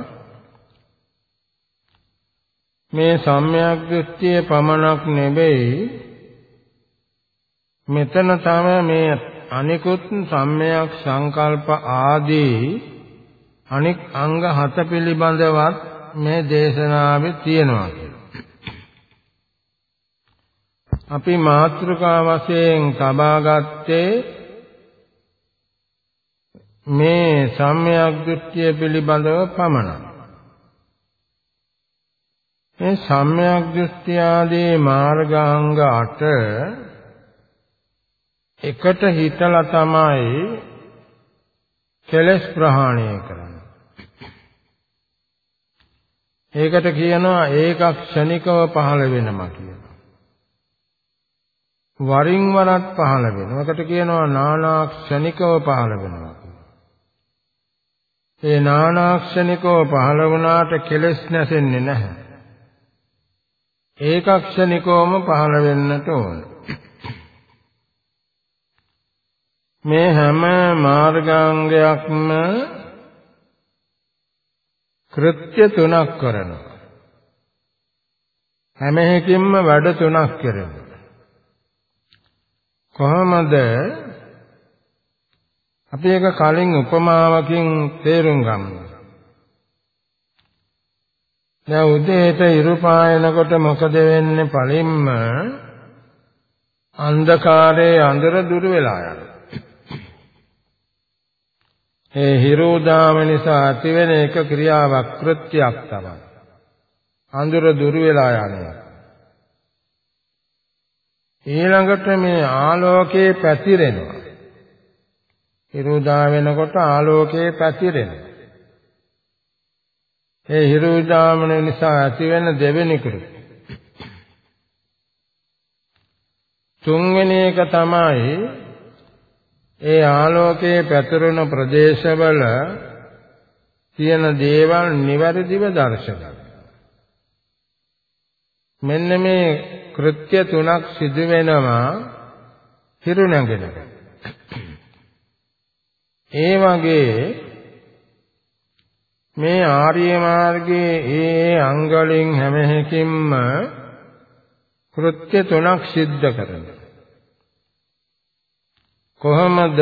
මේ සම්‍යක් දෘෂ්ටිය පමණක් නෙවෙයි මෙතන තමයි මේ අනිකුත් සම්‍යක් සංකල්ප ආදී අනික් අංග හත පිළිබඳවත් මේ දේශනාවේ තියෙනවා අපි මාත්‍රිකා වශයෙන් තබා ගත්තේ මේ සම්‍යක් දෘෂ්ටිය පිළිබඳව පමණයි. මේ සම්‍යක් දෘෂ්ටි ආදී මාර්ගාංග 8 එකට හිතලා තමයි කෙලස් ප්‍රහාණය කරන්නේ. ඒකට කියනවා ඒක ක්ෂණිකව පහළ වෙනවා කියලා. වරින් වරත් පහළ වෙනවා. ඒකට කියනවා නානා ක්ෂණිකව පහළ වෙනවා කියලා. ඒ නානා ක්ෂණිකව පහළ වුණාට කෙලස් නැසෙන්නේ නැහැ. ඒක ක්ෂණිකවම පහළ වෙන්නට ඕන. මේ හැම මාර්ගාංගයක්ම කෘත්‍ය තුනක් කරනවා. හැම එකකින්ම වැඩ තුනක් කරනවා. කොහොමද අපි එක කලින් උපමාවකින් තේරුම් ගමු. දැන් උදේට ඉරු පායනකොට මොකද වෙන්නේ? පළින්ම අන්ධකාරයේ අඳුර දුර වෙලා යනවා. ඒ හිරෝදාම නිසා ඇතිවෙන එක ක්‍රියාවක් කෘත්‍යයක් තමයි. අඳුර දුර වෙලා යනවා. ඊළඟට මේ ආලෝකයේ පැතිරෙනවා. හිරෝදා වෙනකොට ආලෝකයේ පැතිරෙනවා. ඒ හිරෝදාමන නිසා ඇතිවෙන දෙවෙනි කෘත්‍ය. තුන්වෙනි එක තමයි ඒ ආලෝකයේ පැතිරෙන ප්‍රදේශවල තියෙන දේවල් නිවැරදිව දර්ශනය. මෙන්න මේ කෘත්‍ය තුනක් සිදු වෙනවා හිරු නැගෙනක. ඒ වගේ මේ ආර්ය මාර්ගයේ ඒ අංගලින් හැම එකකින්ම කෘත්‍ය තුනක් සිද්ධ කරනවා. කොහොමද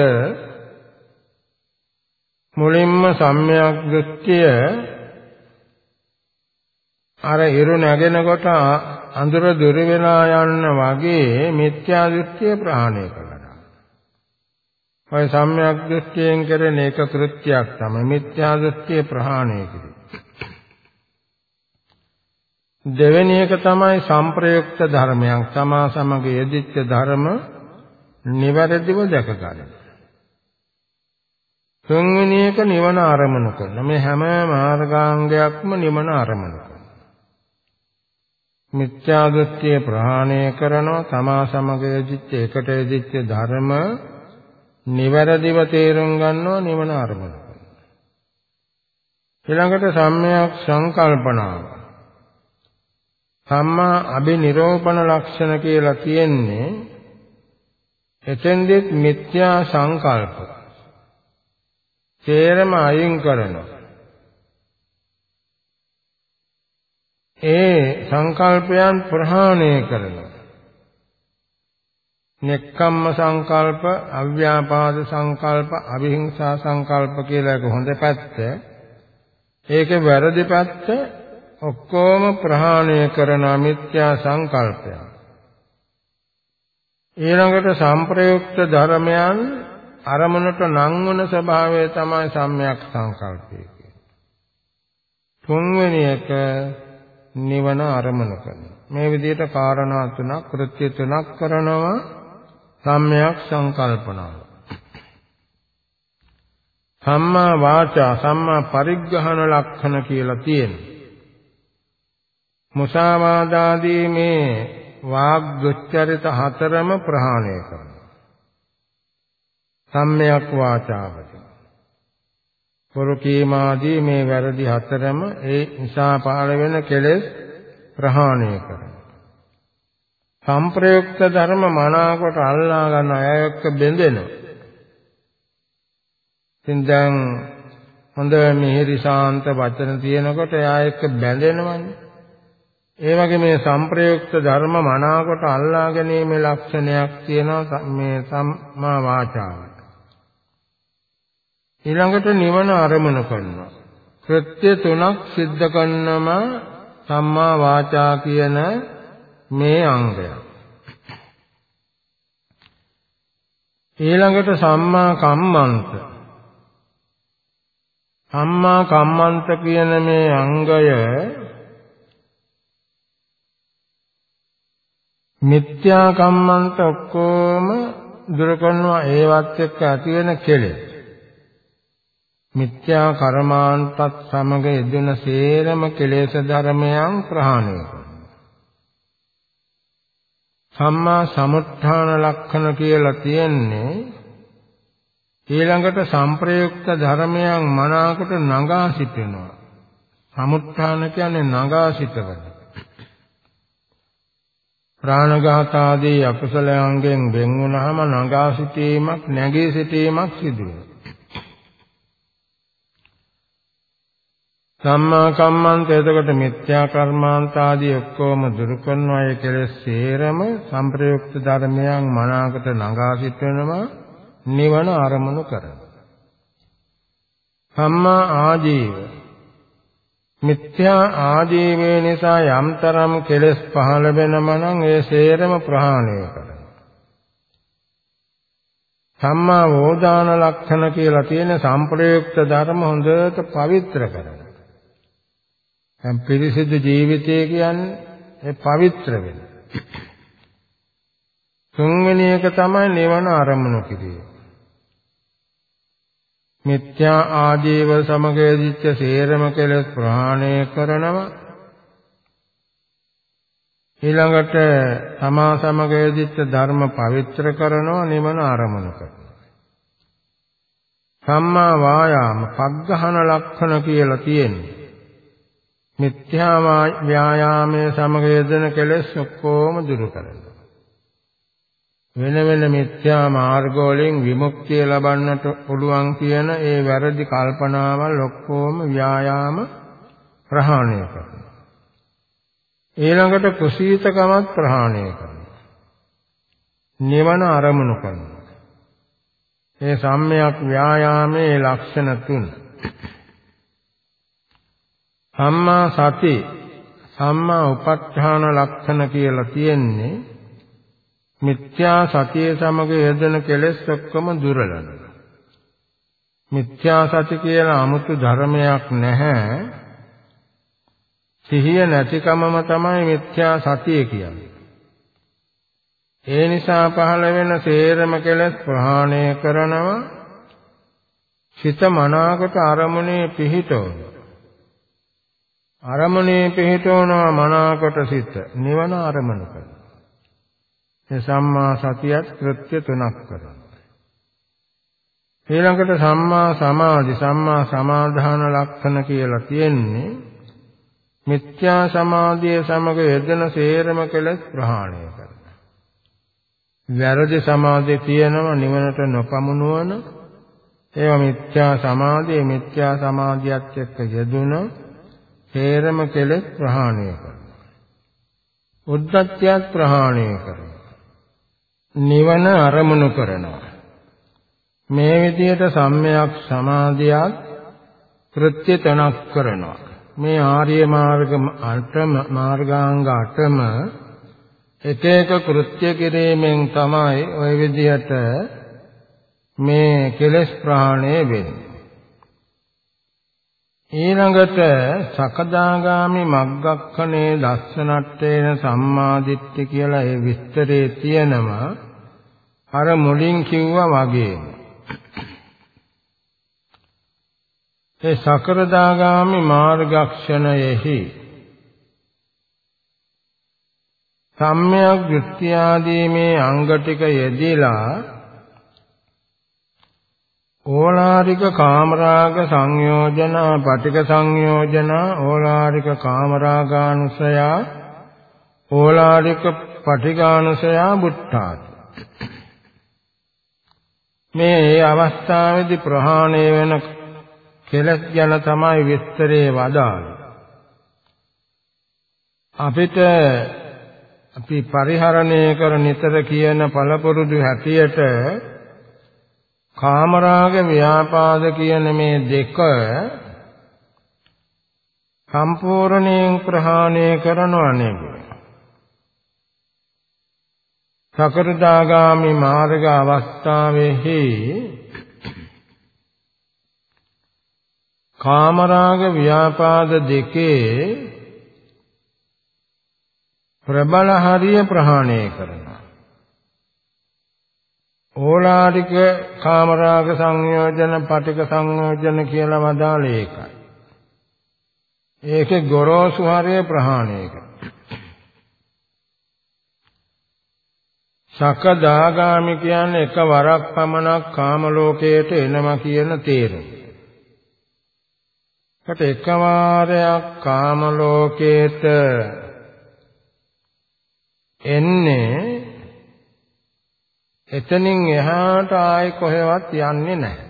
මුලින්ම සම්‍යක් දෘෂ්ටිය අර ඉරු නැගෙනකොට අඳුර දුර වෙලා යන්න වගේ මිත්‍යා දෘෂ්ටිය ප්‍රහාණය කළා. ඔය සම්‍යක් දෘෂ්ටියෙන් කරන එක කෘත්‍යයක් තමයි මිත්‍යා දෘෂ්ටිය ප්‍රහාණය කිරීම. දෙවෙනි එක තමයි සංප්‍රයුක්ත ධර්මයක්. තමා සමග යෙදිච්ච ධර්ම නිවැරදිව දැක ගන්න. තුන්වෙනි එක නිවන ආරමුණු කරන මේ හැම මාර්ගාංගයක්ම නිවන ආරමුණු කරන. මිත්‍යා දෘෂ්ටිය ප්‍රහාණය කරනවා තමා සමග යෙදිච්ච එකට යෙදිච්ච ධර්ම නිවැරදිව තේරුම් ගන්නවා නිවන ආරමුණු කරනවා. ඊළඟට සම්මයක් සංකල්පනාව. සම්මා අභිනිරෝපණ ලක්ෂණ කියලා කියන්නේ එතෙන්දෙත් මිත්‍යා සංකල්ප තේරම අයින් කරනවා ඒ සංකල්පයන් ප්‍රහාණය කරනවා නෙක්ඛම්ම සංකල්ප, අව්‍යාපාද සංකල්ප, අවිහිංසා සංකල්ප කියලා එක හොඳ පැත්ත. ඒකේ වැරදි පැත්ත ඔක්කොම ප්‍රහාණය කරන මිත්‍යා සංකල්පයන්. ඊළඟට සංප්‍රයුක්ත ධර්මයන් අරමුණට නංවන ස්වභාවය තමයි සම්‍යක් සංකල්පය තුන්වෙනි එක නිවන අරමුණ කරනවා. මේ විදිහට කාරණා තුනක් කෘත්‍ය තුනක් කරනවා සම්‍යක් සංකල්පනාව. සම්මා වාචා සම්මා පරිග්‍රහණ ලක්ෂණ කියලා තියෙනවා. මුසාවාදාදී මේ වාග් දුච්චරිත හතරම ප්‍රහාණය කරනවා. සම්මයක් වාචාවච. පුරුකීමාදී මේ වැරදි හතරම ඒ නිසා පහළ වෙන කෙලෙස් ප්‍රහාණය කරනවා. සංප්‍රයුක්ත ධර්ම මනාකොට අල්ලා ගන්න අය එක්ක බැඳෙනවා. ඉතින් දැන් හොඳ මිහිරි ශාන්ත වචන තියෙනකොට එයා එක්ක බැඳෙනවනේ. ඒ වගේ මේ සංප්‍රයුක්ත ධර්ම මනාකොට අල්ලා ගැනීමේ ලක්ෂණයක් තියෙනවා මේ සම්මා වාචාවට. ඊළඟට නිවන අරමුණ කරනවා. කෘත්‍ය තුනක් සිද්ධ කරනම සම්මා වාචා කියන මේ අංගය. ඊළඟට සම්මා කම්මන්ත. සම්මා කම්මන්ත කියන මේ අංගය මිත්‍යා කම්මන්ත ඔක්කොම දුරු කරනවා ඒවත් එක්ක ඇති වෙන කෙලෙස්. මිත්‍යා කර්මාන්තත් සමග යෙදෙන සේරම කෙලෙස් ධර්මයන් ප්‍රහාණය කරනවා. සම්මා සමුත්ථාන ලක්ෂණ කියලා තියෙන්නේ ඊළඟට සංප්‍රයුක්ත ධර්මයන් මනාකට නගා සිටිනවා. සමුත්ථාන කියන්නේ නගා සිටවන. ප්‍රාණඝාත ආදී අකුසලයන්ගෙන් වෙන් වුණාම නගා සිටීමක් නැගී සිටීමක් සිදු වෙනවා. සම්මා කම්මන්ත එතකොට මිත්‍යා කර්මාන්ත ආදී ඔක්කොම දුරු කරන අය කෙලෙස් සේරම සංප්‍රයුක්ත ධර්මයන් මනාකට නගා සිටවෙනවා නිවන අරමුණු කරන. සම්මා ආජීව මිත්‍යා ආජීවයේ නිසා යම්තරම් කෙලෙස් පහළ වෙනම නම් ඒ සේරම ප්‍රහාණය කරනවා. සම්මා වෝදාන ලක්ෂණ කියලා තියෙන සංප්‍රයුක්ත ධර්ම හොඳට පවිත්‍ර කරනවා. දැන් පිරිසිදු ජීවිතය කියන්නේ ඒ පවිත්‍ර වෙන. තුන්වෙනි එක තමයි නිවන අරමුණු කිරීම. මිත්‍යා ආජීව සමගයදිච්ච සේරම කෙලෙස් ප්‍රහාණය කරනවා. ඊළඟට තමා සමගයදිච්ච ධර්ම පවිත්‍ර කරනවා නිවන අරමුණු කරනවා. සම්මා වායාම පග්ගහන ලක්ෂණ කියලා තියෙන්නේ. මිත්‍යා ව්‍යායාමයේ සමග යෙදෙන කෙලෙස් ඔක්කොම දුරු කරනවා. වෙන වෙන මිත්‍යා මාර්ග වලින් විමුක්තිය ලබන්නට පුළුවන් කියන ඒ වැරදි කල්පනාවල් ඔක්කොම ව්‍යායාම ප්‍රහාණය කරනවා. ඊළඟට කුසීතකමත් ප්‍රහාණය කරනවා. නිවන අරමුණු කරනවා. ඒ සම්මයක් ව්‍යායාමයේ ලක්ෂණ තුන. සම්මා සති සම්මා උපත්ථාන ලක්ෂණ කියලා තියෙන්නේ මිත්‍යා සතිය සමග යෙදෙන කෙලෙස් ඔක්කොම දුරලන. මිත්‍යා සති කියලා 아무තු ධර්මයක් නැහැ. සිහිය නැතිකමම තමයි මිත්‍යා සතිය කියන්නේ. ඒ නිසා පහළ වෙන සේරම කෙලෙස් ප්‍රහාණය කරනවා සිත මනාකට අරමුණේ පිහිටවනවා. අරමුණේ පිහිටවනවා මනාකොට සිත නිවන අරමුණු කරනවා. මේ සම්මා සතියත් කෘත්‍ය තුනක් කරනවා. ඊළඟට සම්මා සමාධි සම්මා සමාධාන ලක්ෂණ කියලා තියෙන්නේ මිත්‍යා සමාධිය සමග යෙදෙන සේරම කෙලෙස් ප්‍රහාණය කරනවා. වැරදි සමාධිය තියෙනව නිවනට නොපමුණුවන ඒවා මිත්‍යා සමාධිය මිත්‍යා සමාධියත් එක්ක යෙදුණා හේරම කෙලෙස් ප්‍රහාණය කරනවා. උද්දච්චයත් ප්‍රහාණය කරනවා. නිවන අරමුණු කරනවා. මේ විදිහට සම්මයක් සමාධියක් කෘත්‍ය තනක් කරනවා. මේ ආර්ය මාර්ග අටම මාර්ගාංග අටම එක එක කෘත්‍ය කිරීමෙන් තමයි ওই විදිහට මේ කෙලෙස් ප්‍රහාණය වෙන්නේ. ඊළඟට සකදාගාමි මග්ගක්ඛනේ දස්සනට්ඨේන සම්මාදිට්ඨි කියලා ඒ විස්තරේ තියෙනවා අර මුලින් කිව්වා වගේම ඒ සකරදාගාමි මාර්ගක්ෂණයෙහි සම්‍යක් දෘෂ්ටි ආදී මේ අංග ටික යෙදিলা ඕලාරික කාමරාග සංයෝජන පටික සංයෝජන ඕලාරික කාමරාගානුසය ඕලාරික පටිඝානුසය බුද්ධාති මේ අවස්ථාවේදී ප්‍රහාණය වෙන කෙලස් ගැන තමයි විස්තරේ වදාළේ අපිට අපි පරිහරණය කර නිතර කියන පළපුරුදු හැටියට කාමරාග ව්‍යාපාද කියන මේ දෙක සම්පූර්ණයෙන් ප්‍රහාණය කරනවා නෙවෙයි. සකෘදාගාමි මාර්ග අවස්ථාවේහි කාමරාග ව්‍යාපාද දෙකේ ප්‍රබල හරිය ප්‍රහාණය කරනවා. ඕලාරික කාමරාග සංයෝජන පටික සංයෝජන කියලා වදාළ ඒකයි. ඒකේ ගොරෝසු හරය ප්‍රහාණය කරනවා. සකදාගාමි කියන්නේ එක වරක් පමණක් කාම ලෝකයට එනවා කියන තේරුම. කට එකවාරයක් කාම ලෝකයට එන්නේ එතනින් එහාට ආයි කොහෙවත් යන්නේ නැහැ.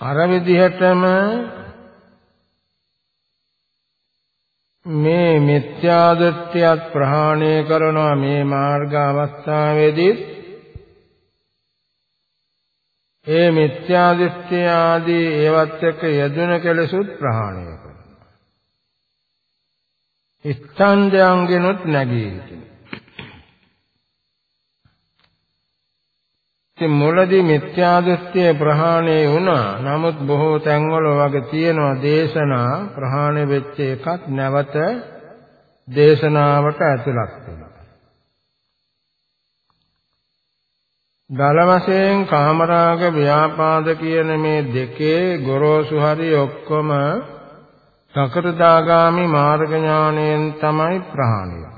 අර විදිහටම මේ මිත්‍යා දෘෂ්ටියත් ප්‍රහාණය කරනවා මේ මාර්ග අවස්ථාවේදී ඒ මිත්‍යා දෘෂ්ටි ආදී ඒවත් එක්ක යෙදුන කෙලෙසුත් ප්‍රහාණය කරනවා. ස්කන්ධයන්ගෙනුත් නැගී සිටිනවා. ඉතින් මුලදී මිත්‍යා දෘෂ්ටිය ප්‍රහාණය වුණා. නමුත් බොහෝ තැන්වල වගේ තියෙනවා දේශනා ප්‍රහාණය වෙච්ච එකක් නැවත දේශනාවට ඇතුළත් වෙනවා. දල වශයෙන් කාමරාග ව්‍යාපාද කියන මේ දෙකේ ගොරෝසු හරි ඔක්කොම සකෘදාගාමි මාර්ග ඥාණයෙන් තමයි ප්‍රහාණය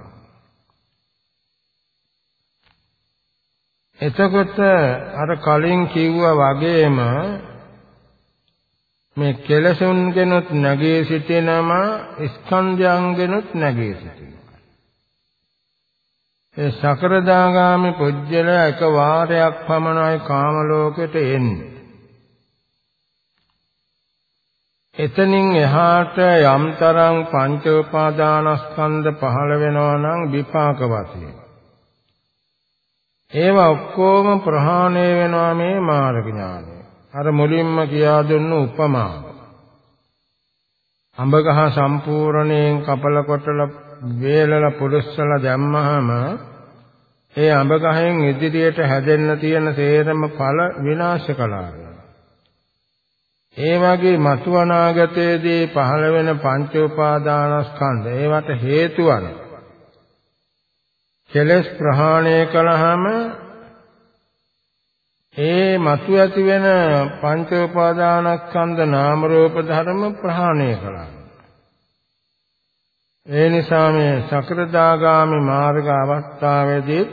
එතකොට අර කලින් කිව්වා වගේම මේ කෙලසුන්ගෙනුත් නැගී සිටිනම ස්කන්ධයන්ගෙනුත් නැගී සිටිනවා. ඒ සකරදාගාමි පුජ්‍යල එක වාරයක් පමණයි කාම ලෝකෙට එන්නේ. එතනින් එහාට යම්තරම් පංච උපාදානස්කන්ධ පහළ වෙනවා නම් විපාක වශයෙන් ඒවා ඔක්කොම ප්‍රහාණය වෙනවා මේ මාර්ග ඥානය. අර මුලින්ම කියා දුන්නු උපමාව. අඹ ගහ සම්පූර්ණයෙන් කපල කොටල වේලලා පුරුස්සලා දැම්මහම ඒ අඹ ගහෙන් ඉදිරියට හැදෙන්න තියෙන සේරම ඵල විනාශ කළා. ඒ වගේ මතු අනාගතයේදී පහළ වෙන පංච උපාදානස්කන්ධ ඒවට හේතු වන කෙලස් ප්‍රහාණය කළාම ඒ මතු ඇති වෙන පංච උපාදානස්කන්ධ නාම රූප ධර්ම ප්‍රහාණය කළා. ඒ නිසා මේ සකෘදාගාමි මාර්ග අවස්ථාවේදී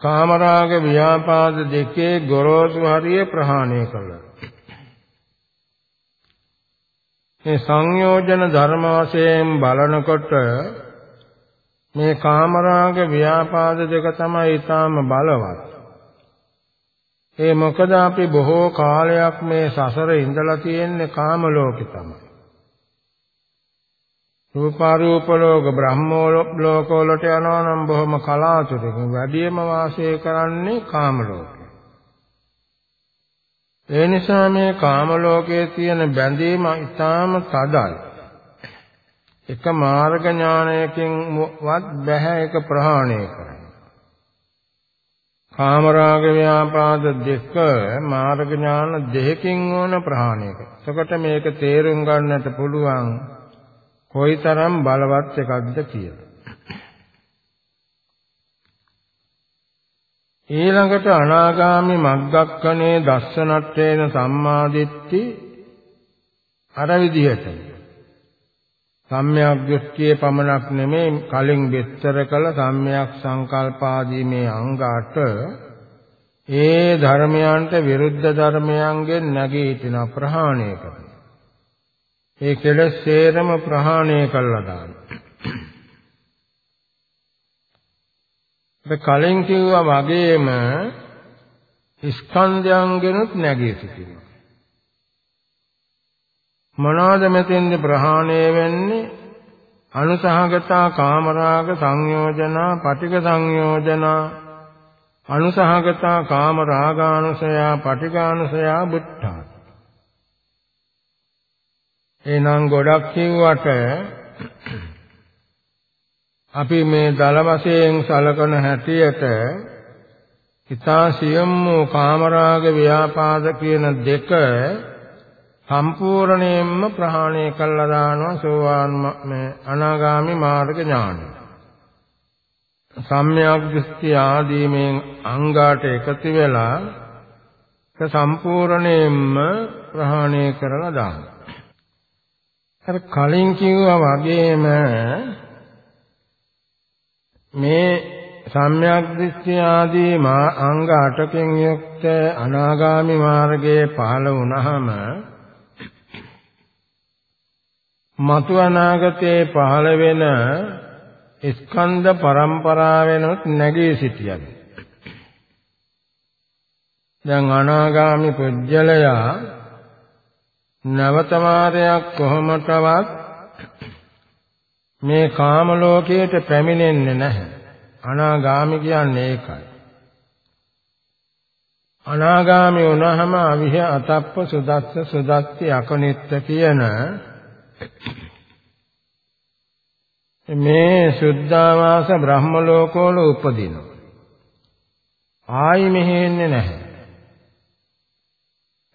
කාමරාග ව්‍යාපාද දෙකේ ගොරෝසු හරිය ප්‍රහාණය කළා. මේ සංයෝජන ධර්ම වශයෙන් බලනකොට මේ කාමරාග ව්‍යාපාද දෙක තමයි ඊටාම බලවත්. ඒ මොකද අපි බොහෝ කාලයක් මේ සසරේ ඉඳලා තියෙන්නේ කාම ලෝකේ තමයි. රූපාරූප ලෝක බ්‍රහ්මෝලෝක වලට යනවා නම් බොහොම කලාතුරකින් වැඩිම වාසය කරන්නේ කාම ලෝකේ. ඒ නිසා මේ කාම ලෝකයේ තියෙන බැඳීම ඊටාම තදයි. එක මාර්ග ඥානයකින්වත් බෑ එක ප්‍රහාණය කරන්න. කාමරාග ව්‍යාපාද දෙක මාර්ග ඥාන දෙකකින් ඕන ප්‍රහාණය කරන්න. එතකොට මේක තේරුම් ගන්නට පුළුවන් කොයිතරම් බලවත් එකක්ද කියලා. ඊළඟට අනාගාමි මග්ගක්කනේ දස්සනට්ඨේන සම්මාදිට්ඨි අර විදිහට සම්‍යක් දෘෂ්ටියේ පමණක් නෙමේ කලින් විස්තර කළ සම්‍යක් සංකල්පාදී මේ අංගාට ඒ ධර්මයන්ට විරුද්ධ ධර්මයන්ගෙන් නැගී සිටින ප්‍රහාණය කරන. ඒ කෙලෙස් සේරම ප්‍රහාණය කළා දාන. කලින් කිව්වා වගේම ස්කන්ධයන්ගෙනුත් නැගී සිටිනවා. මොනවාද මෙතෙන්ද ප්‍රහාණය වෙන්නේ? අනුසහගතා කාමරාග සංයෝජනා පටික සංයෝජනා. අනුසහගතා කාමරාගානුසයා පටිඝානුසයා බුද්ධා. එනම් ගොඩක් කිව්වට අපි මේ දල වශයෙන් සලකන හැටියට ඊතා සියම් වූ කාමරාග ව්‍යාපාද කියන දෙක සම්පූර්ණයෙන්ම ප්‍රහාණය කළා දානවා සෝවාන් මේ අනාගාමි මාර්ග ඥානය. සම්‍යක් දෘෂ්ටි ආදී මේ අංගාට එකතු වෙලා සම්පූර්ණයෙන්ම ප්‍රහාණය කරලා දානවා. අර කලින් කිව්වා වගේම මේ සම්‍යක් දෘෂ්ටි ආදී අංග 8කින් යුක්ත අනාගාමි මාර්ගයේ පහළ වුණාම මතු අනාගතයේ පහළ වෙන ස්කන්ධ පරම්පරාවෙනොත් නැගී සිටියද? දැන් අනාගාමි පුජ්‍යලයා නවත මාරයක් කොහොමදවත් මේ කාම ලෝකයට පැමිණෙන්නේ නැහැ. අනාගාමි කියන්නේ ඒකයි. අනාගාමි වුණාම අවිහ අතප්ප සුදස්ස සුදස්ති අකනිත්ත කියන මේ සුද්ධාවාස බ්‍රහ්ම ලෝකවල උපදිනවා. ආයි මෙහෙ එන්නේ නැහැ.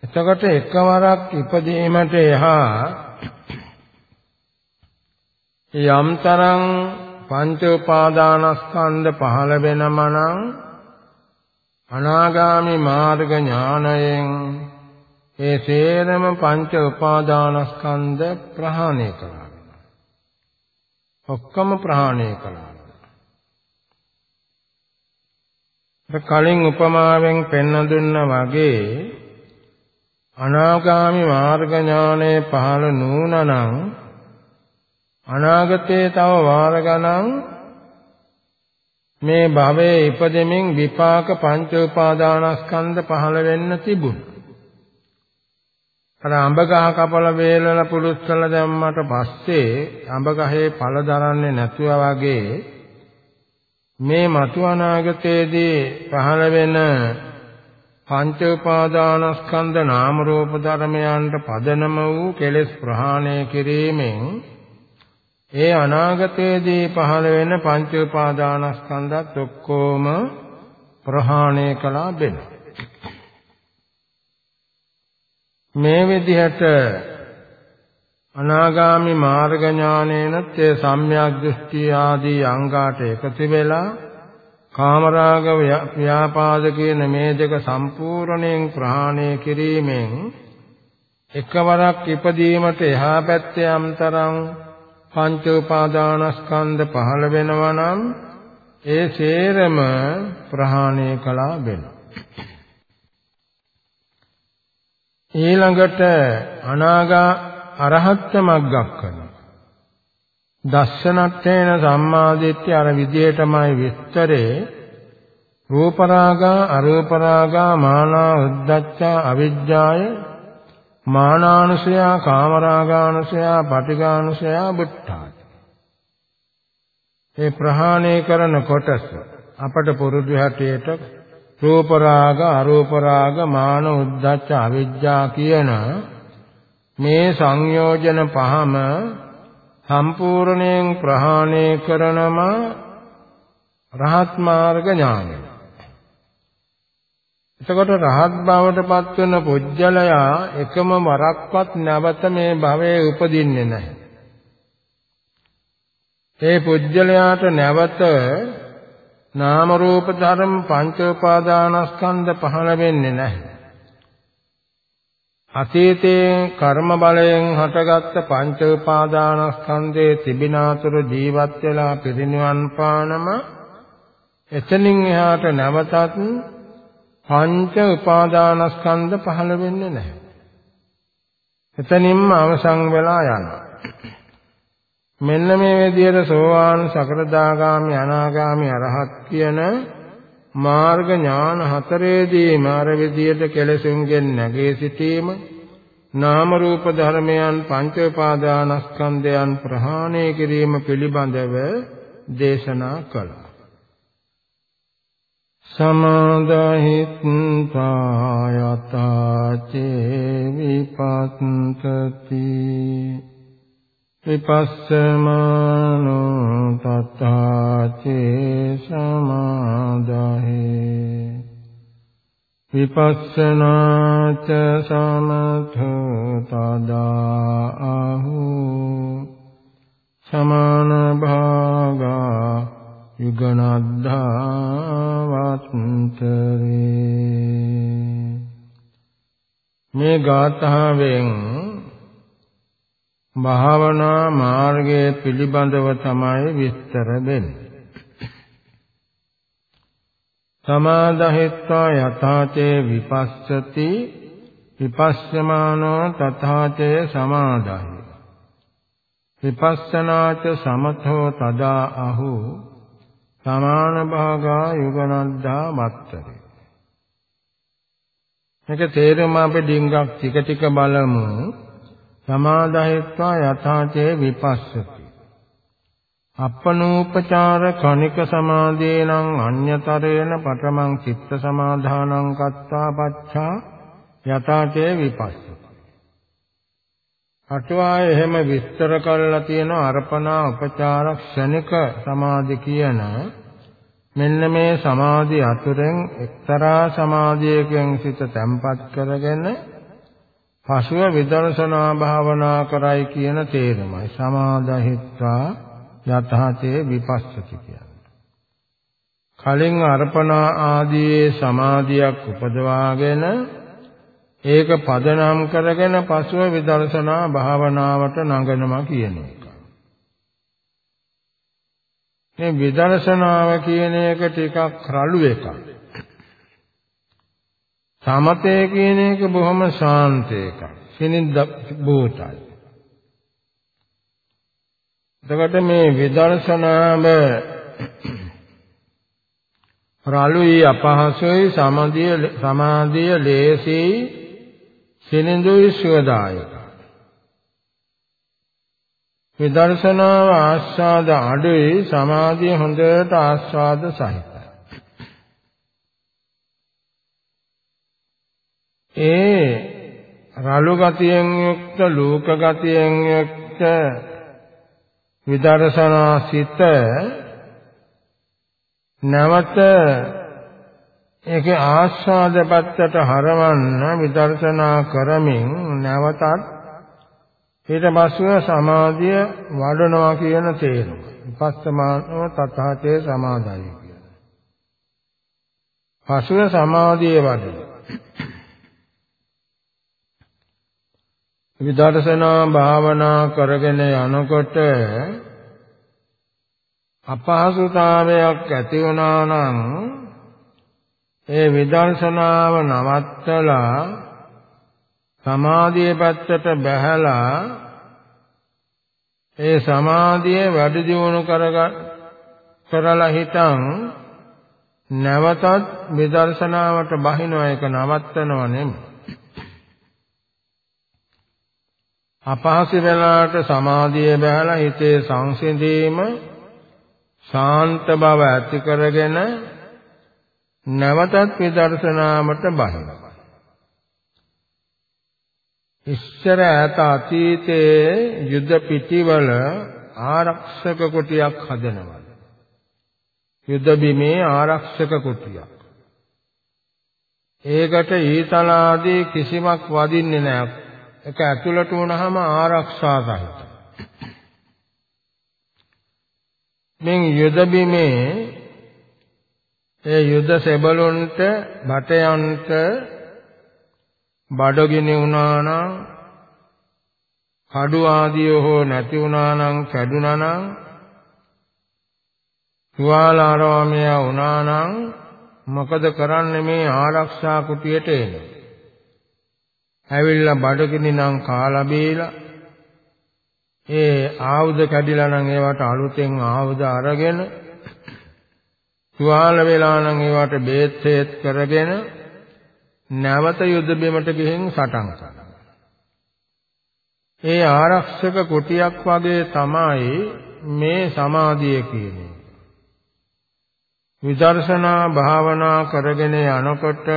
එතකොට එකවරක් ඉපදීමට එහා යම්තරම් පංච උපාදානස්කන්ධ පහළ වෙනම නම් අනාගාමි මාර්ග ඥානයෙන් ඒ සේරම පංච උපාදානස්කන්ධ ප්‍රහාණය කළා. ඔක්කොම ප්‍රහාණය කළා. කලින් උපමාවෙන් පෙන්න දුන්න වගේ අනාගාමි මාර්ග ඥානය පහළ නුනනම් අනාගතයේ තව වාර ගණන් මේ භවයේ ඉපදෙමින් විපාක පංච උපාදානස්කන්ධ පහළ වෙන්න තිබුණා. අර අඹ ගහ කපල වේලල පුරුස්සල දැම්මට පස්සේ අඹ ගහේ ඵල දරන්නේ නැතුව වගේ මේ මතු අනාගතයේදී පහළ වෙන පංච උපාදානස්කන්ධ නාම රූප ධර්මයන්ට පදනම වූ කෙලෙස් ප්‍රහාණය කිරීමෙන් ඒ අනාගතයේදී පහළ වෙන පංච උපාදානස්කන්ධත් ඔක්කොම ප්‍රහාණය කළා වෙනවා මේ විදිහට අනාගාමි මාර්ග ඥානේනත් ඒ සම්‍යක් දෘෂ්ටි ආදී අංගාට එකතු වෙලා කාමරාග ව්‍යාපාද කියන මේ දෙක සම්පූර්ණයෙන් ප්‍රහාණය කිරීමෙන් එකවරක් ඉපදීමට එහා පැත්තේ යම්තරම් පංච උපාදානස්කන්ධ පහළ වෙනවා නම් ඒ සේරම ප්‍රහාණය කළා වෙනවා. ඊළඟට අනාගා අරහත් මග්ගක් කරනවා. දස්සනත්තේන සම්මාදිට්ඨිය අර විදියටමයි විස්තරේ රූපරාගා අරූපරාගා මානා උද්දච්චා අවිජ්ජාය මානානුසය කාමරාගානුසය පටිඝානුසය බුද්ධාති ඒ ප්‍රහාණය කරන කොටස අපට පුරුදු හැටියට රූප රාග අරූප රාග මාන උද්දච්ච අවිජ්ජා කියන මේ සංයෝජන පහම සම්පූර්ණයෙන් ප්‍රහාණය කරනම රහත් මාර්ග ඥානය. එතකොට රහත් බවට පත් වෙන පුජ්‍යලයා එකම වරක්වත් නැවත මේ භවයේ උපදින්නේ නැහැ. ඒ පුජ්‍යලයාට නැවත නාම රූප ධර්ම පංච උපාදානස්කන්ධ පහළ වෙන්නේ නැහැ. අතීතයේ කර්ම බලයෙන් හටගත්ත පංච උපාදානස්කන්ධයේ තිබිනාතුර ජීවත් වෙලා පිරිනිවන් පානම එතනින් එහාට නැවතත් පංච උපාදානස්කන්ධ පහළ වෙන්නේ නැහැ. එතනින්ම අවසන් වෙලා යනවා. මෙන්න මේ විදිහට සෝවාන් සකරදාගාමි අනාගාමි අරහත් කියන මාර්ග ඥාන හතරේදී මාර විදියට කෙලසුන්ගෙන් නැගී සිටීම නාම රූප ධර්මයන් පංච උපාදානස්කන්ධයන් ප්‍රහාණය කිරීම පිළිබඳව දේශනා කළා. සමාදාහිත්තා යතා චේ විපස්සති විපස්සමානෝ තත්තාචේ සමාදාහේ විපස්සනාච සමථෝ තදා ආහු සමාන භාගා යුග යුගනද්ධාවත්තරේ මේ ගාථාවෙන් භාවනා මාර්ගයේ පිළිබඳව තමයි විස්තර දෙන්නේ. සමාදහිත්වා යථාචේ විපස්සති විපස්සමානෝ තථාචේ සමාදහි. විපස්සනාච සමතෝ තදා අහු සමාන භාගා යුගනද්දා මත්තරේ. මේක තේරුම අපි ඩිංගක් ටික ටික බලමු. සමාදහිත්වා යථාචේ විපස්සති. අපනූපචාර කණික සමාදේනං අඤ්‍යතරේන පඨමං චිත්ත සමාධානං කත්තා පච්ඡා යථාචේ විපස්සති. අටුවාය එහෙම විස්තර කරලා තියෙන අර්පණා උපචාර ක්ෂණික සමාධි කියන මෙන්න මේ සමාධි අතුරෙන් එක්තරා සමාධියකින් සිත තැම්පත් කරගෙන පසුව විදර්ශනා භාවනා කරයි කියන තේරුමයි සමාදහිත්වා යතහතේ විපස්සති කියන්නේ. කලින් අර්පණා ආදී සමාධියක් උපදවාගෙන ඒක පදනම් කරගෙන පසුව විදර්ශනා භාවනාවට නඟනවා කියන එක. මේ විදර්ශනාව කියන එක ටිකක් රළු එකක්. සමතේ කියන එක බොහොම ශාන්ත එකක්. සිනින්ද භූතයි. එතකොට මේ විදර්ශනාව රළුයි අපහසුයි සමාධිය සමාධිය ලේසි සිනිඳුයි සුවදායක විදර්ශනාව ආස්වාද අඩුයි සමාධිය හොඳට ආස්වාද සහිතයි ඒ රළු ගතියෙන් යුක්ත ලෝක ගතියෙන් යුක්ත විදර්ශනා සිත නැවත ඒකේ ආස්වාද පැත්තට හරවන්න විදර්ශනා කරමින් නැවතත් ඊට පස්ව සමාධිය වඩනවා කියන තේරුම. විපස්සමානෝ තථාතේ සමාධිය කියන. පස්ව සමාධිය වඩන. විදර්ශනා භාවනා කරගෙන යනකොට අපහසුතාවයක් ඇති වුණා නම් ඒ විදර්ශනාව නවත්තලා සමාධිය පැත්තට බැහැලා ඒ සමාධිය වැඩි දියුණු කරලා හිටන් නැවතත් විදර්ශනාවට බහිනව එක නවත්තනව නෙමෙයි. අපහසු වෙලාවට සමාධිය බහැලා හිතේ සංසිඳීම ශාන්ත බව ඇති කරගෙන නැවතත් විදර්ශනාමට බහිනවා. ඉස්සර ඈත අතීතයේ යුද පිටිවල ආරක්ෂක කුටියක් හදනවා. යුද බිමේ ආරක්ෂක කුටියක්. ඒකට ඊතලාදී කිසිමක් වදින්නේ නැහැ. ඒක ඇතුළට වුණාම ආරක්ෂා සහිත. මෙන් යුද බිමේ ඒ යුද සෙබළුන්ට බටයන්ට බඩගිනි වුණා නම් කඩු ආදිය හෝ නැති වුණා නම් කැඩුනා නම් තුවාල ආරාමය වුණා නම් මොකද කරන්නේ මේ ආරක්ෂා කුටියට එන්නේ ඇවිල්ලා බඩගිනි නම් කාලා බීලා ඒ ආයුධ කැඩිලා නම් ඒවට අලුතෙන් ආයුධ අරගෙන තුවාල වෙලා නම් ඒවට බේත් හේත් කරගෙන නැවත යුද බිමට ගිහින් සටන් කරනවා. ඒ ආරක්ෂක කුටියක් වගේ තමයි මේ සමාධිය කියන්නේ. විදර්ශනා භාවනා කරගෙන යනකොට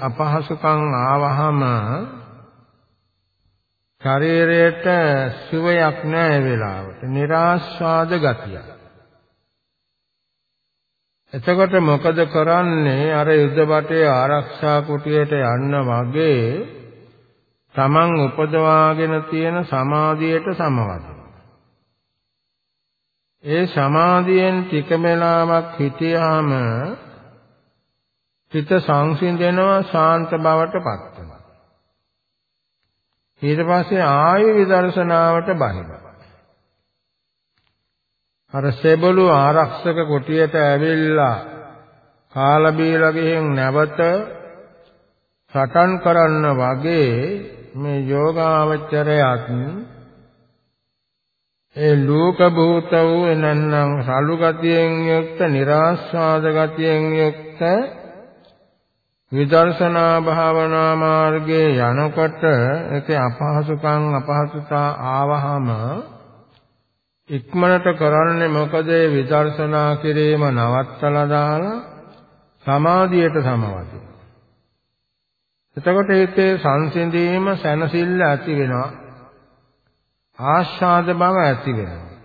අපහසුකම් ආවහම ශරීරයට සුවයක් නැහැ වෙලාවට. નિરાස්වාද ගතිය. එතකොට මොකද කරන්නේ? අර යුද්ධ බටේ ආරක්ෂා කුටියට යන්න වගේ තමන් උපදවාගෙන තියෙන සමාධියට සමවද. ඒ සමාධියෙන් ටික වෙලාවක් හිටියාම හිත සංසිඳෙනවා ශාන්ත බවටපත් වෙනවා. ඊට පස්සේ ආයෙ විදර්ශනාවට බහිනවා. අර සෙබළු ආරක්ෂක කොටියට ඇවිල්ලා කාලා බීලා ගිහින් නැවත සටන් කරන්න වගේ මේ යෝගාවචරයත් ඒ ලෝක භූත වූ එනන්නම් සලු ගතියෙන් යුක්ත નિરાස්වාද ගතියෙන් යුක්ත විදර්ශනා භාවනා මාර්ගයේ යනකොට ඒකේ අපහසුකම් අපහසුතා ආවහම ඉක්මනට කරන්නේ මොකද විදර්ශනා කිරීම නවත්තලා දාලා සමාධියට සමවදින. එතකොට ඒකේ සංසිඳීම සැනසෙල්ල ඇති වෙනවා. ආස්වාද බව ඇති වෙනවා.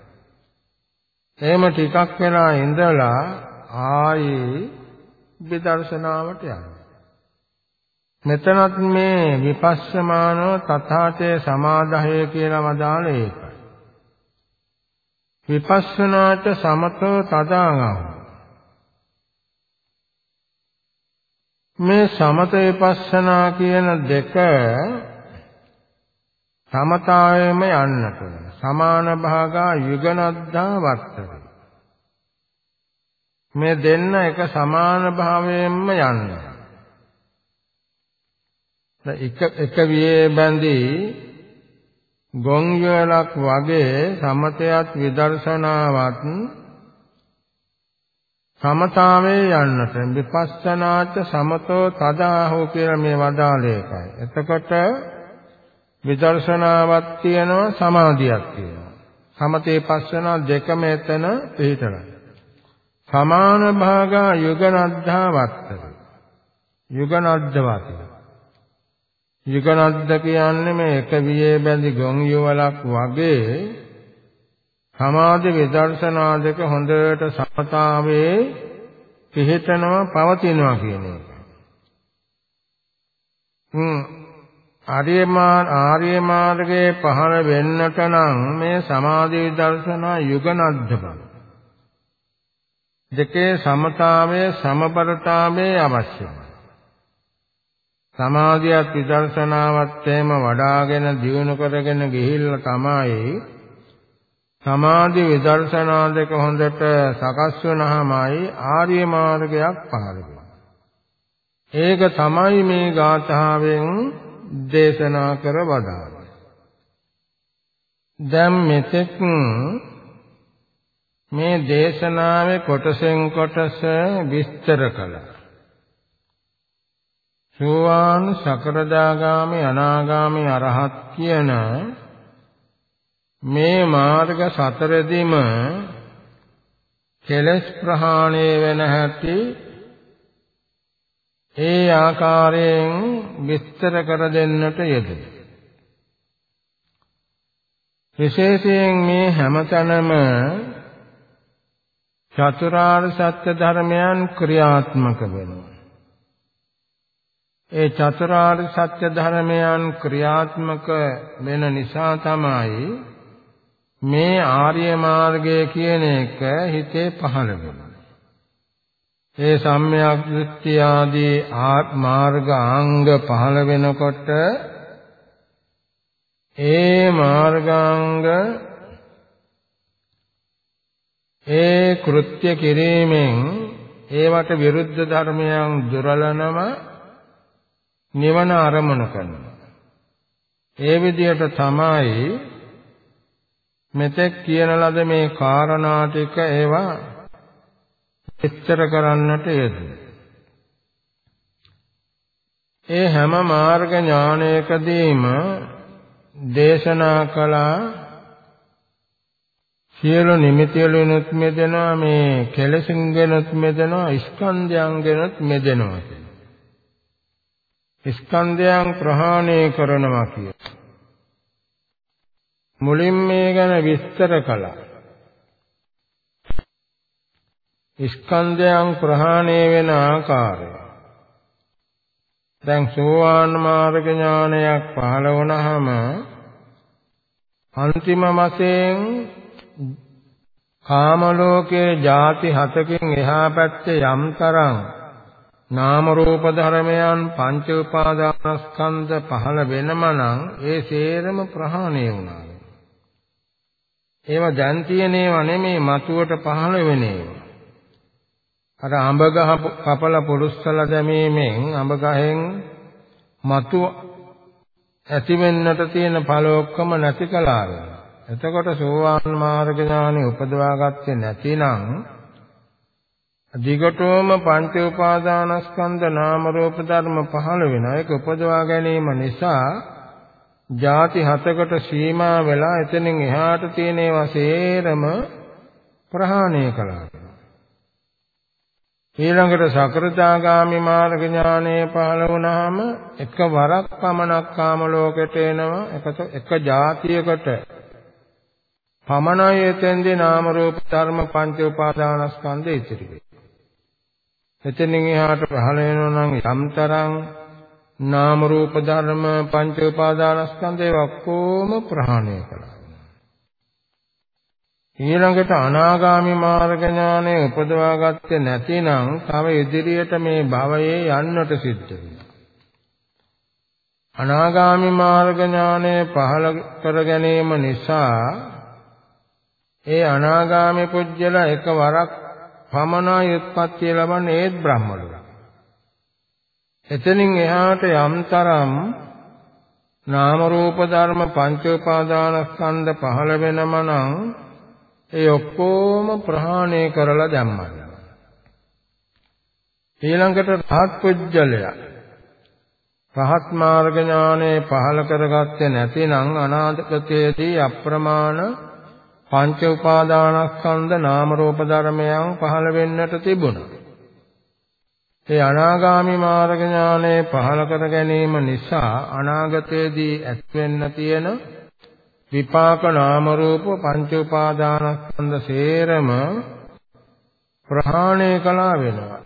එහෙම ටිකක් වෙලා ඉඳලා ආයේ විදර්ශනාවට යනවා. මෙතනත් මේ විපස්සමානෝ තථාතේ සමාදහය කියලා වදාළ ඒකයි. විපස්සනාට සමතෝ තදාගම. මේ සමත විපස්සනා කියන දෙක සමතාවයම යන්නට වෙන. සමාන භාගා යුගනද්දා වත්තේ. මේ දෙන්න එක සමාන භාවයෙන්ම යන්නේ. එක එක වියේ බැඳී ගොන් යලක් වගේ සමතයත් විදර්ශනාවත් සමතාවේ යන්නට විපස්සනාච සමතෝ තදාහෝ කියලා මේ වදාළේ එකයි. එතකොට විදර්ශනාවක් තියෙනවා සමාධියක් තියෙනවා. සමතේ පස්සනා දෙකම එතන පිළිතලා. සමාන භාගා යුගනද්ධා වත්තක. යුගනද්ධ යුගනද්ද කියන්නේ මේ එක වියේ බැඳි ගොන් යුවලක් වගේ සමාධි විදර්ශනා දෙක හොඳට සමතාවේ පිහිටනවා පවතිනවා කියන එක. හ්ම් ආර්යමාන ආර්ය මාර්ගයේ පහළ වෙන්නට නම් මේ සමාධි විදර්ශනා යුගනද්ද බව. දෙකේ සමතාවයේ සමබරතාවයේ අවශ්‍යයි. සමාධියත් විදර්ශනාවත් එහෙම වඩාගෙන දියුණු කරගෙන ගිහිල්ලා තමයි සමාධි විදර්ශනා දෙක හොඳට සකස් වුණාමයි ආර්ය මාර්ගයක් පහළ ඒක තමයි මේ ගාථාවෙන් දේශනා කර වදාළේ. දැන් මෙතෙක් මේ දේශනාවේ කොටසෙන් කොටස විස්තර කළා. සෝවාන් සකරදාගාමි අනාගාමි අරහත් කියන මේ මාර්ග සතරෙදිම කෙලස් ප්‍රහාණය වෙන හැටි ඒ ආකාරයෙන් විස්තර කර දෙන්නට යෙදුණා. විශේෂයෙන් මේ හැමතැනම චතුරාර්ය සත්‍ය ධර්මයන් ක්‍රියාත්මක වෙනවා. ඒ චතුරාර්ය සත්‍ය ධර්මයන් ක්‍රියාත්මක වෙන නිසා තමයි මේ ආර්ය මාර්ගය කියන එක හිතේ පහළ වෙන්නේ. ඒ සම්‍යක් දෘෂ්ටි ආදී මාර්ග අංග පහළ වෙනකොට ඒ මාර්ගාංග ඒ කෘත්‍ය කිරීමෙන් ඒවට විරුද්ධ ධර්මයන් දුරලනම නිවන අරමුණු කරනවා. ඒ විදිහට තමයි මෙතෙක් කියන ලද මේ කාරණා ටික ඒවා විස්තර කරන්නට යෙදුනේ. ඒ හැම මාර්ග ඥානයකදීම දේශනා කළා සියලු නිමිතිවලිනුත් මෙදෙනවා මේ කෙලසින් ගෙනුත් මෙදෙනවා ස්කන්ධයන් ගෙනුත් මෙදෙනවා ස්කන්ධයන් ප්‍රහාණය කරනවා කිය. මුලින් මේ ගැන විස්තර කළා. ස්කන්ධයන් ප්‍රහාණය වෙන ආකාරය. දැන් සෝවාන් මාර්ග ඥානයක් පහළ වුණාම අන්තිම වශයෙන් කාම ලෝකයේ ಜಾති හතකින් එහා පැත්තේ යම්තරම් නාම රූප ධර්මයන් පංච උපාදානස්කන්ධ පහළ වෙනම නම් ඒ සේරම ප්‍රහාණය වුණා. ඒවා දැන් තියෙන ඒවා නෙමේ මතුවට පහළ වෙන ඒවා. අර අඹ ගහ කපල පුරුස්සලා දැමීමෙන් අඹ ගහෙන් මතු ඇති වෙන්නට තියෙන ඵල ඔක්කොම නැති කළා වෙනවා. එතකොට සෝවාන් මාර්ග ඥානෙ උපදවා ගත්තේ නැතිනම් දිගටම පංච උපාදානස්කන්ධ නාම රූප ධර්ම පහළ වෙනවා. ඒක උපදවා ගැනීම නිසා ಜಾති හතකට සීමා වෙලා එතනින් එහාට තියෙන ඒවා සේරම ප්‍රහාණය කළා. ඊළඟට සකෘදාගාමි මාර්ග ඥානය පහළ වුණාම එක වරක් පමණක් කාම ලෝකෙට එනවා. එක જાතියකට පමණයි එතෙන්දී නාම රූප ධර්ම පංච උපාදානස්කන්ධය ඉතිරි වෙන්නේ. එතනින් එහාට පහළ වෙනවා නම් යම්තරම් නාම රූප ධර්ම පංච උපාදානස්කන්ධය ඔක්කොම ප්‍රහාණය කළා. ඊළඟට අනාගාමි මාර්ග ඥානය උපදවා ගත්තේ නැතිනම් තව ඉදිරියට මේ භවයේ යන්නට සිද්ධ වෙනවා. අනාගාමි මාර්ග ඥානය පහළ කර ගැනීම නිසා ඒ අනාගාමී පුජ්‍යල එකවරක් පමණයි උත්පත්තිය ලබන්නේ ඒත් බ්‍රහ්ම ලෝක. එතනින් එහාට යම්තරම් නාම රූප ධර්ම පංච උපාදානස්කන්ධ පහළ වෙනම නම් ඒ ඔක්කොම ප්‍රහාණය කරලා දැම්මා. ඊළඟට රහත් පුජ්‍යලය රහත් මාර්ග ඥානෙ පහළ කරගත්තේ නැතිනම් අනාගතයේදී අප්‍රමාණ පංච උපාදානස්කන්ධ නාම රූප ධර්මයන් පහළ වෙන්නට තිබුණා. ඒ අනාගාමි මාර්ග ඥානය පහළ කර ගැනීම නිසා අනාගතයේදී ඇත්වෙන්න තියෙන විපාක නාම රූප පංච උපාදානස්කන්ධ සේරම ප්‍රහාණය කළා වෙනවා.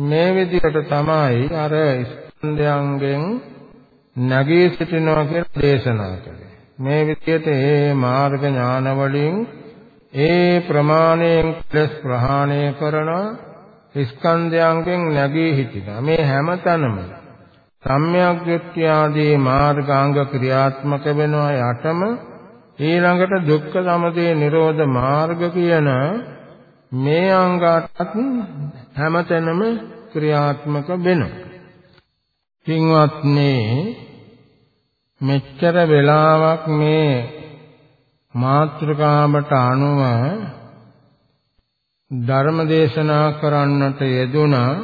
මේ විදිහට තමයි අර ස්කන්ධයන්ගෙන් නැගී සිටිනවා කියලා දේශනා කළේ. මේ විදිහට ඒ මාර්ග ඥාන වලින් ඒ ප්‍රමාණයෙන් ප්ලස් ප්‍රහාණය කරන ස්කන්ධයන්ගෙන් නැගී හිටිනා මේ හැමතැනම සම්‍යක් දෘෂ්ටි ආදී මාර්ගාංග ක්‍රියාත්මක වෙනවා යටම ඊළඟට දුක්ඛ සමුදය නිරෝධ මාර්ග කියන මේ අංගات හැමතැනම ක්‍රියාත්මක වෙනවා. පින්වත්නි මෙච්චර වෙලාවක් මේ මාත්‍රකාමට අනුව ධර්ම දේශනා කරන්නට යෙදුණා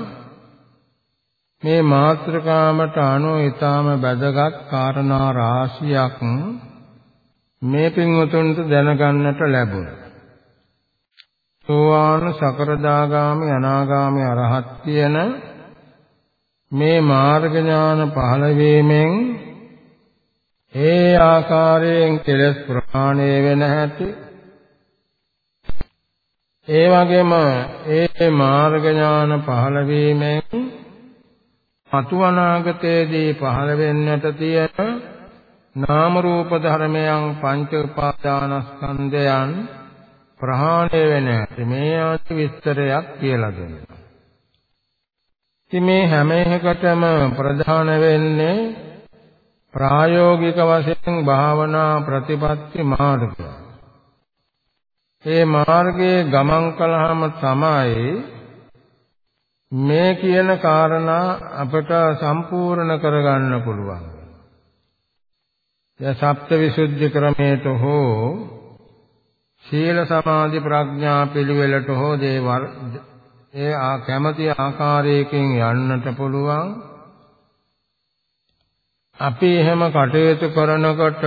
මේ මාත්‍රකාමට අනුව ඊටාම වැදගත් කාරණා රාශියක් මේ පින්වතුන්ට දැනගන්නට ලැබුණා. සෝවාන් සකරදාගාමි අනාගාමි අරහත් කියන මේ මාර්ග ඥාන පහළ වීමෙන් ඒ ආකාරයෙන් කෙලස් ප්‍රහාණය වෙන හැටි ඒ වගේම ඒ මාර්ග ඥාන පහළ වීමෙන් අතුවනාගතයේදී පහළ වෙන්නට තියෙන නාම රූප ධර්මයන් පංච උපාදානස්කන්ධයන් ප්‍රහාණය වෙන හැටි මේ ආති විස්තරයක් කියලා දෙනවා. ඉතින් මේ හැම එකකටම ප්‍රධාන වෙන්නේ ප්‍රායෝගික වශයෙන් භාවනා ප්‍රතිපත්ති මාර්ගය. මේ මාර්ගයේ ගමන් කළාම තමයි මේ කියන කාරණා අපට සම්පූර්ණ කරගන්න පුළුවන්. ය සප්තවිසුද්ධි ක්‍රමයට හෝ සීල සමාධි ප්‍රඥා පිළිවෙලට හෝ දේ ඒ කැමැති ආකාරයකින් යන්නට පුළුවන්. අපි එහෙම කටයුතු කරනකොට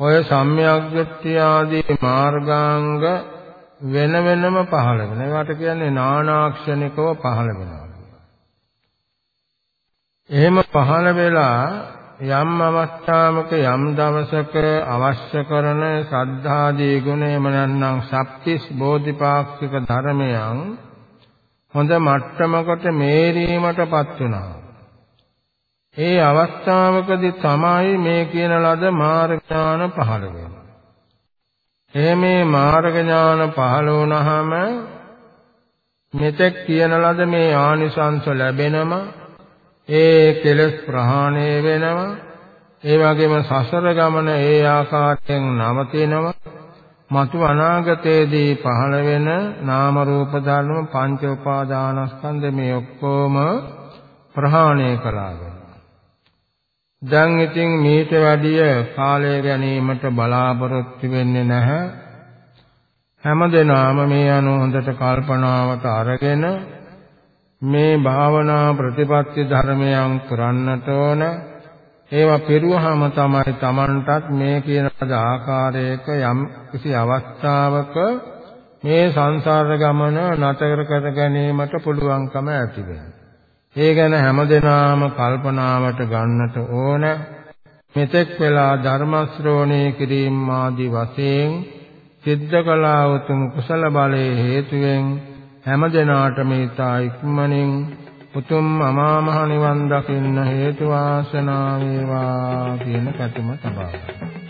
ඔය සම්්‍යග්ගත්‍ය ආදී මාර්ගාංග වෙන වෙනම පහළ වෙන. ඒවට කියන්නේ නානාක්ෂණිකව පහළ වෙනවා. එහෙම පහළ වෙලා යම් අවස්ථාවක යම් දවසක අවශ්‍ය කරන ශ්‍රද්ධාදී ගුණ එම නැත්නම් සප්තිස් බෝධිපාක්ෂික ධර්මයන් හොඳ මට්ටමකට මේරීමටපත් වෙනවා. ඒ අවස්ථාවකදී තමයි මේ කියන ලද මාර්ග ඥාන පහළ වෙන්නේ. එහෙමේ මාර්ග ඥාන පහළ වුණාම මෙතෙක් කියන ලද මේ ආනිසංස ලැබෙනම ඒ කෙලස් ප්‍රහාණය වෙනවා. ඒ වගේම සසර ගමන ඒ ආකාරයෙන් නවතිනවා. මතු අනාගතයේදී පහළ වෙන නාම රූප ධර්ම පංච උපාදානස්කන්ධ මේ ඔක්කොම ප්‍රහාණය කළාගෙන දැන් ඉතින් මීට වැඩිය කාලය ගැනීමට බලාපොරොත්තු වෙන්නේ නැහැ. හැමදෙනාම මේ අනුව හොඳට කල්පනාවට අරගෙන මේ භාවනා ප්‍රතිපත්ති ධර්මයන් කරන්නට ඕන ඒවා පෙරුවහම තමයි Tamanටත් මේ කියන ආකාරයක යම් කිසි අවස්ථාවක මේ සංසාර ගමන නතර කර ගැනීමට පුළුවන්කම ඇති ඒ ගැන හැමදෙනාම කල්පනාවට ගන්නට ඕන. මෙතෙක් වෙලා ධර්ම ශ්‍රවණය කිරීම ආදී වශයෙන් සිද්ධ කළා උතුම් කුසල බලයේ හේතුවෙන් හැමදෙනාටම ඊතා ඉක්මනින් උතුම් අමා මහ නිවන් දකින්න හේතු වාසනා වේවා කියන කතුම තබා ගන්න.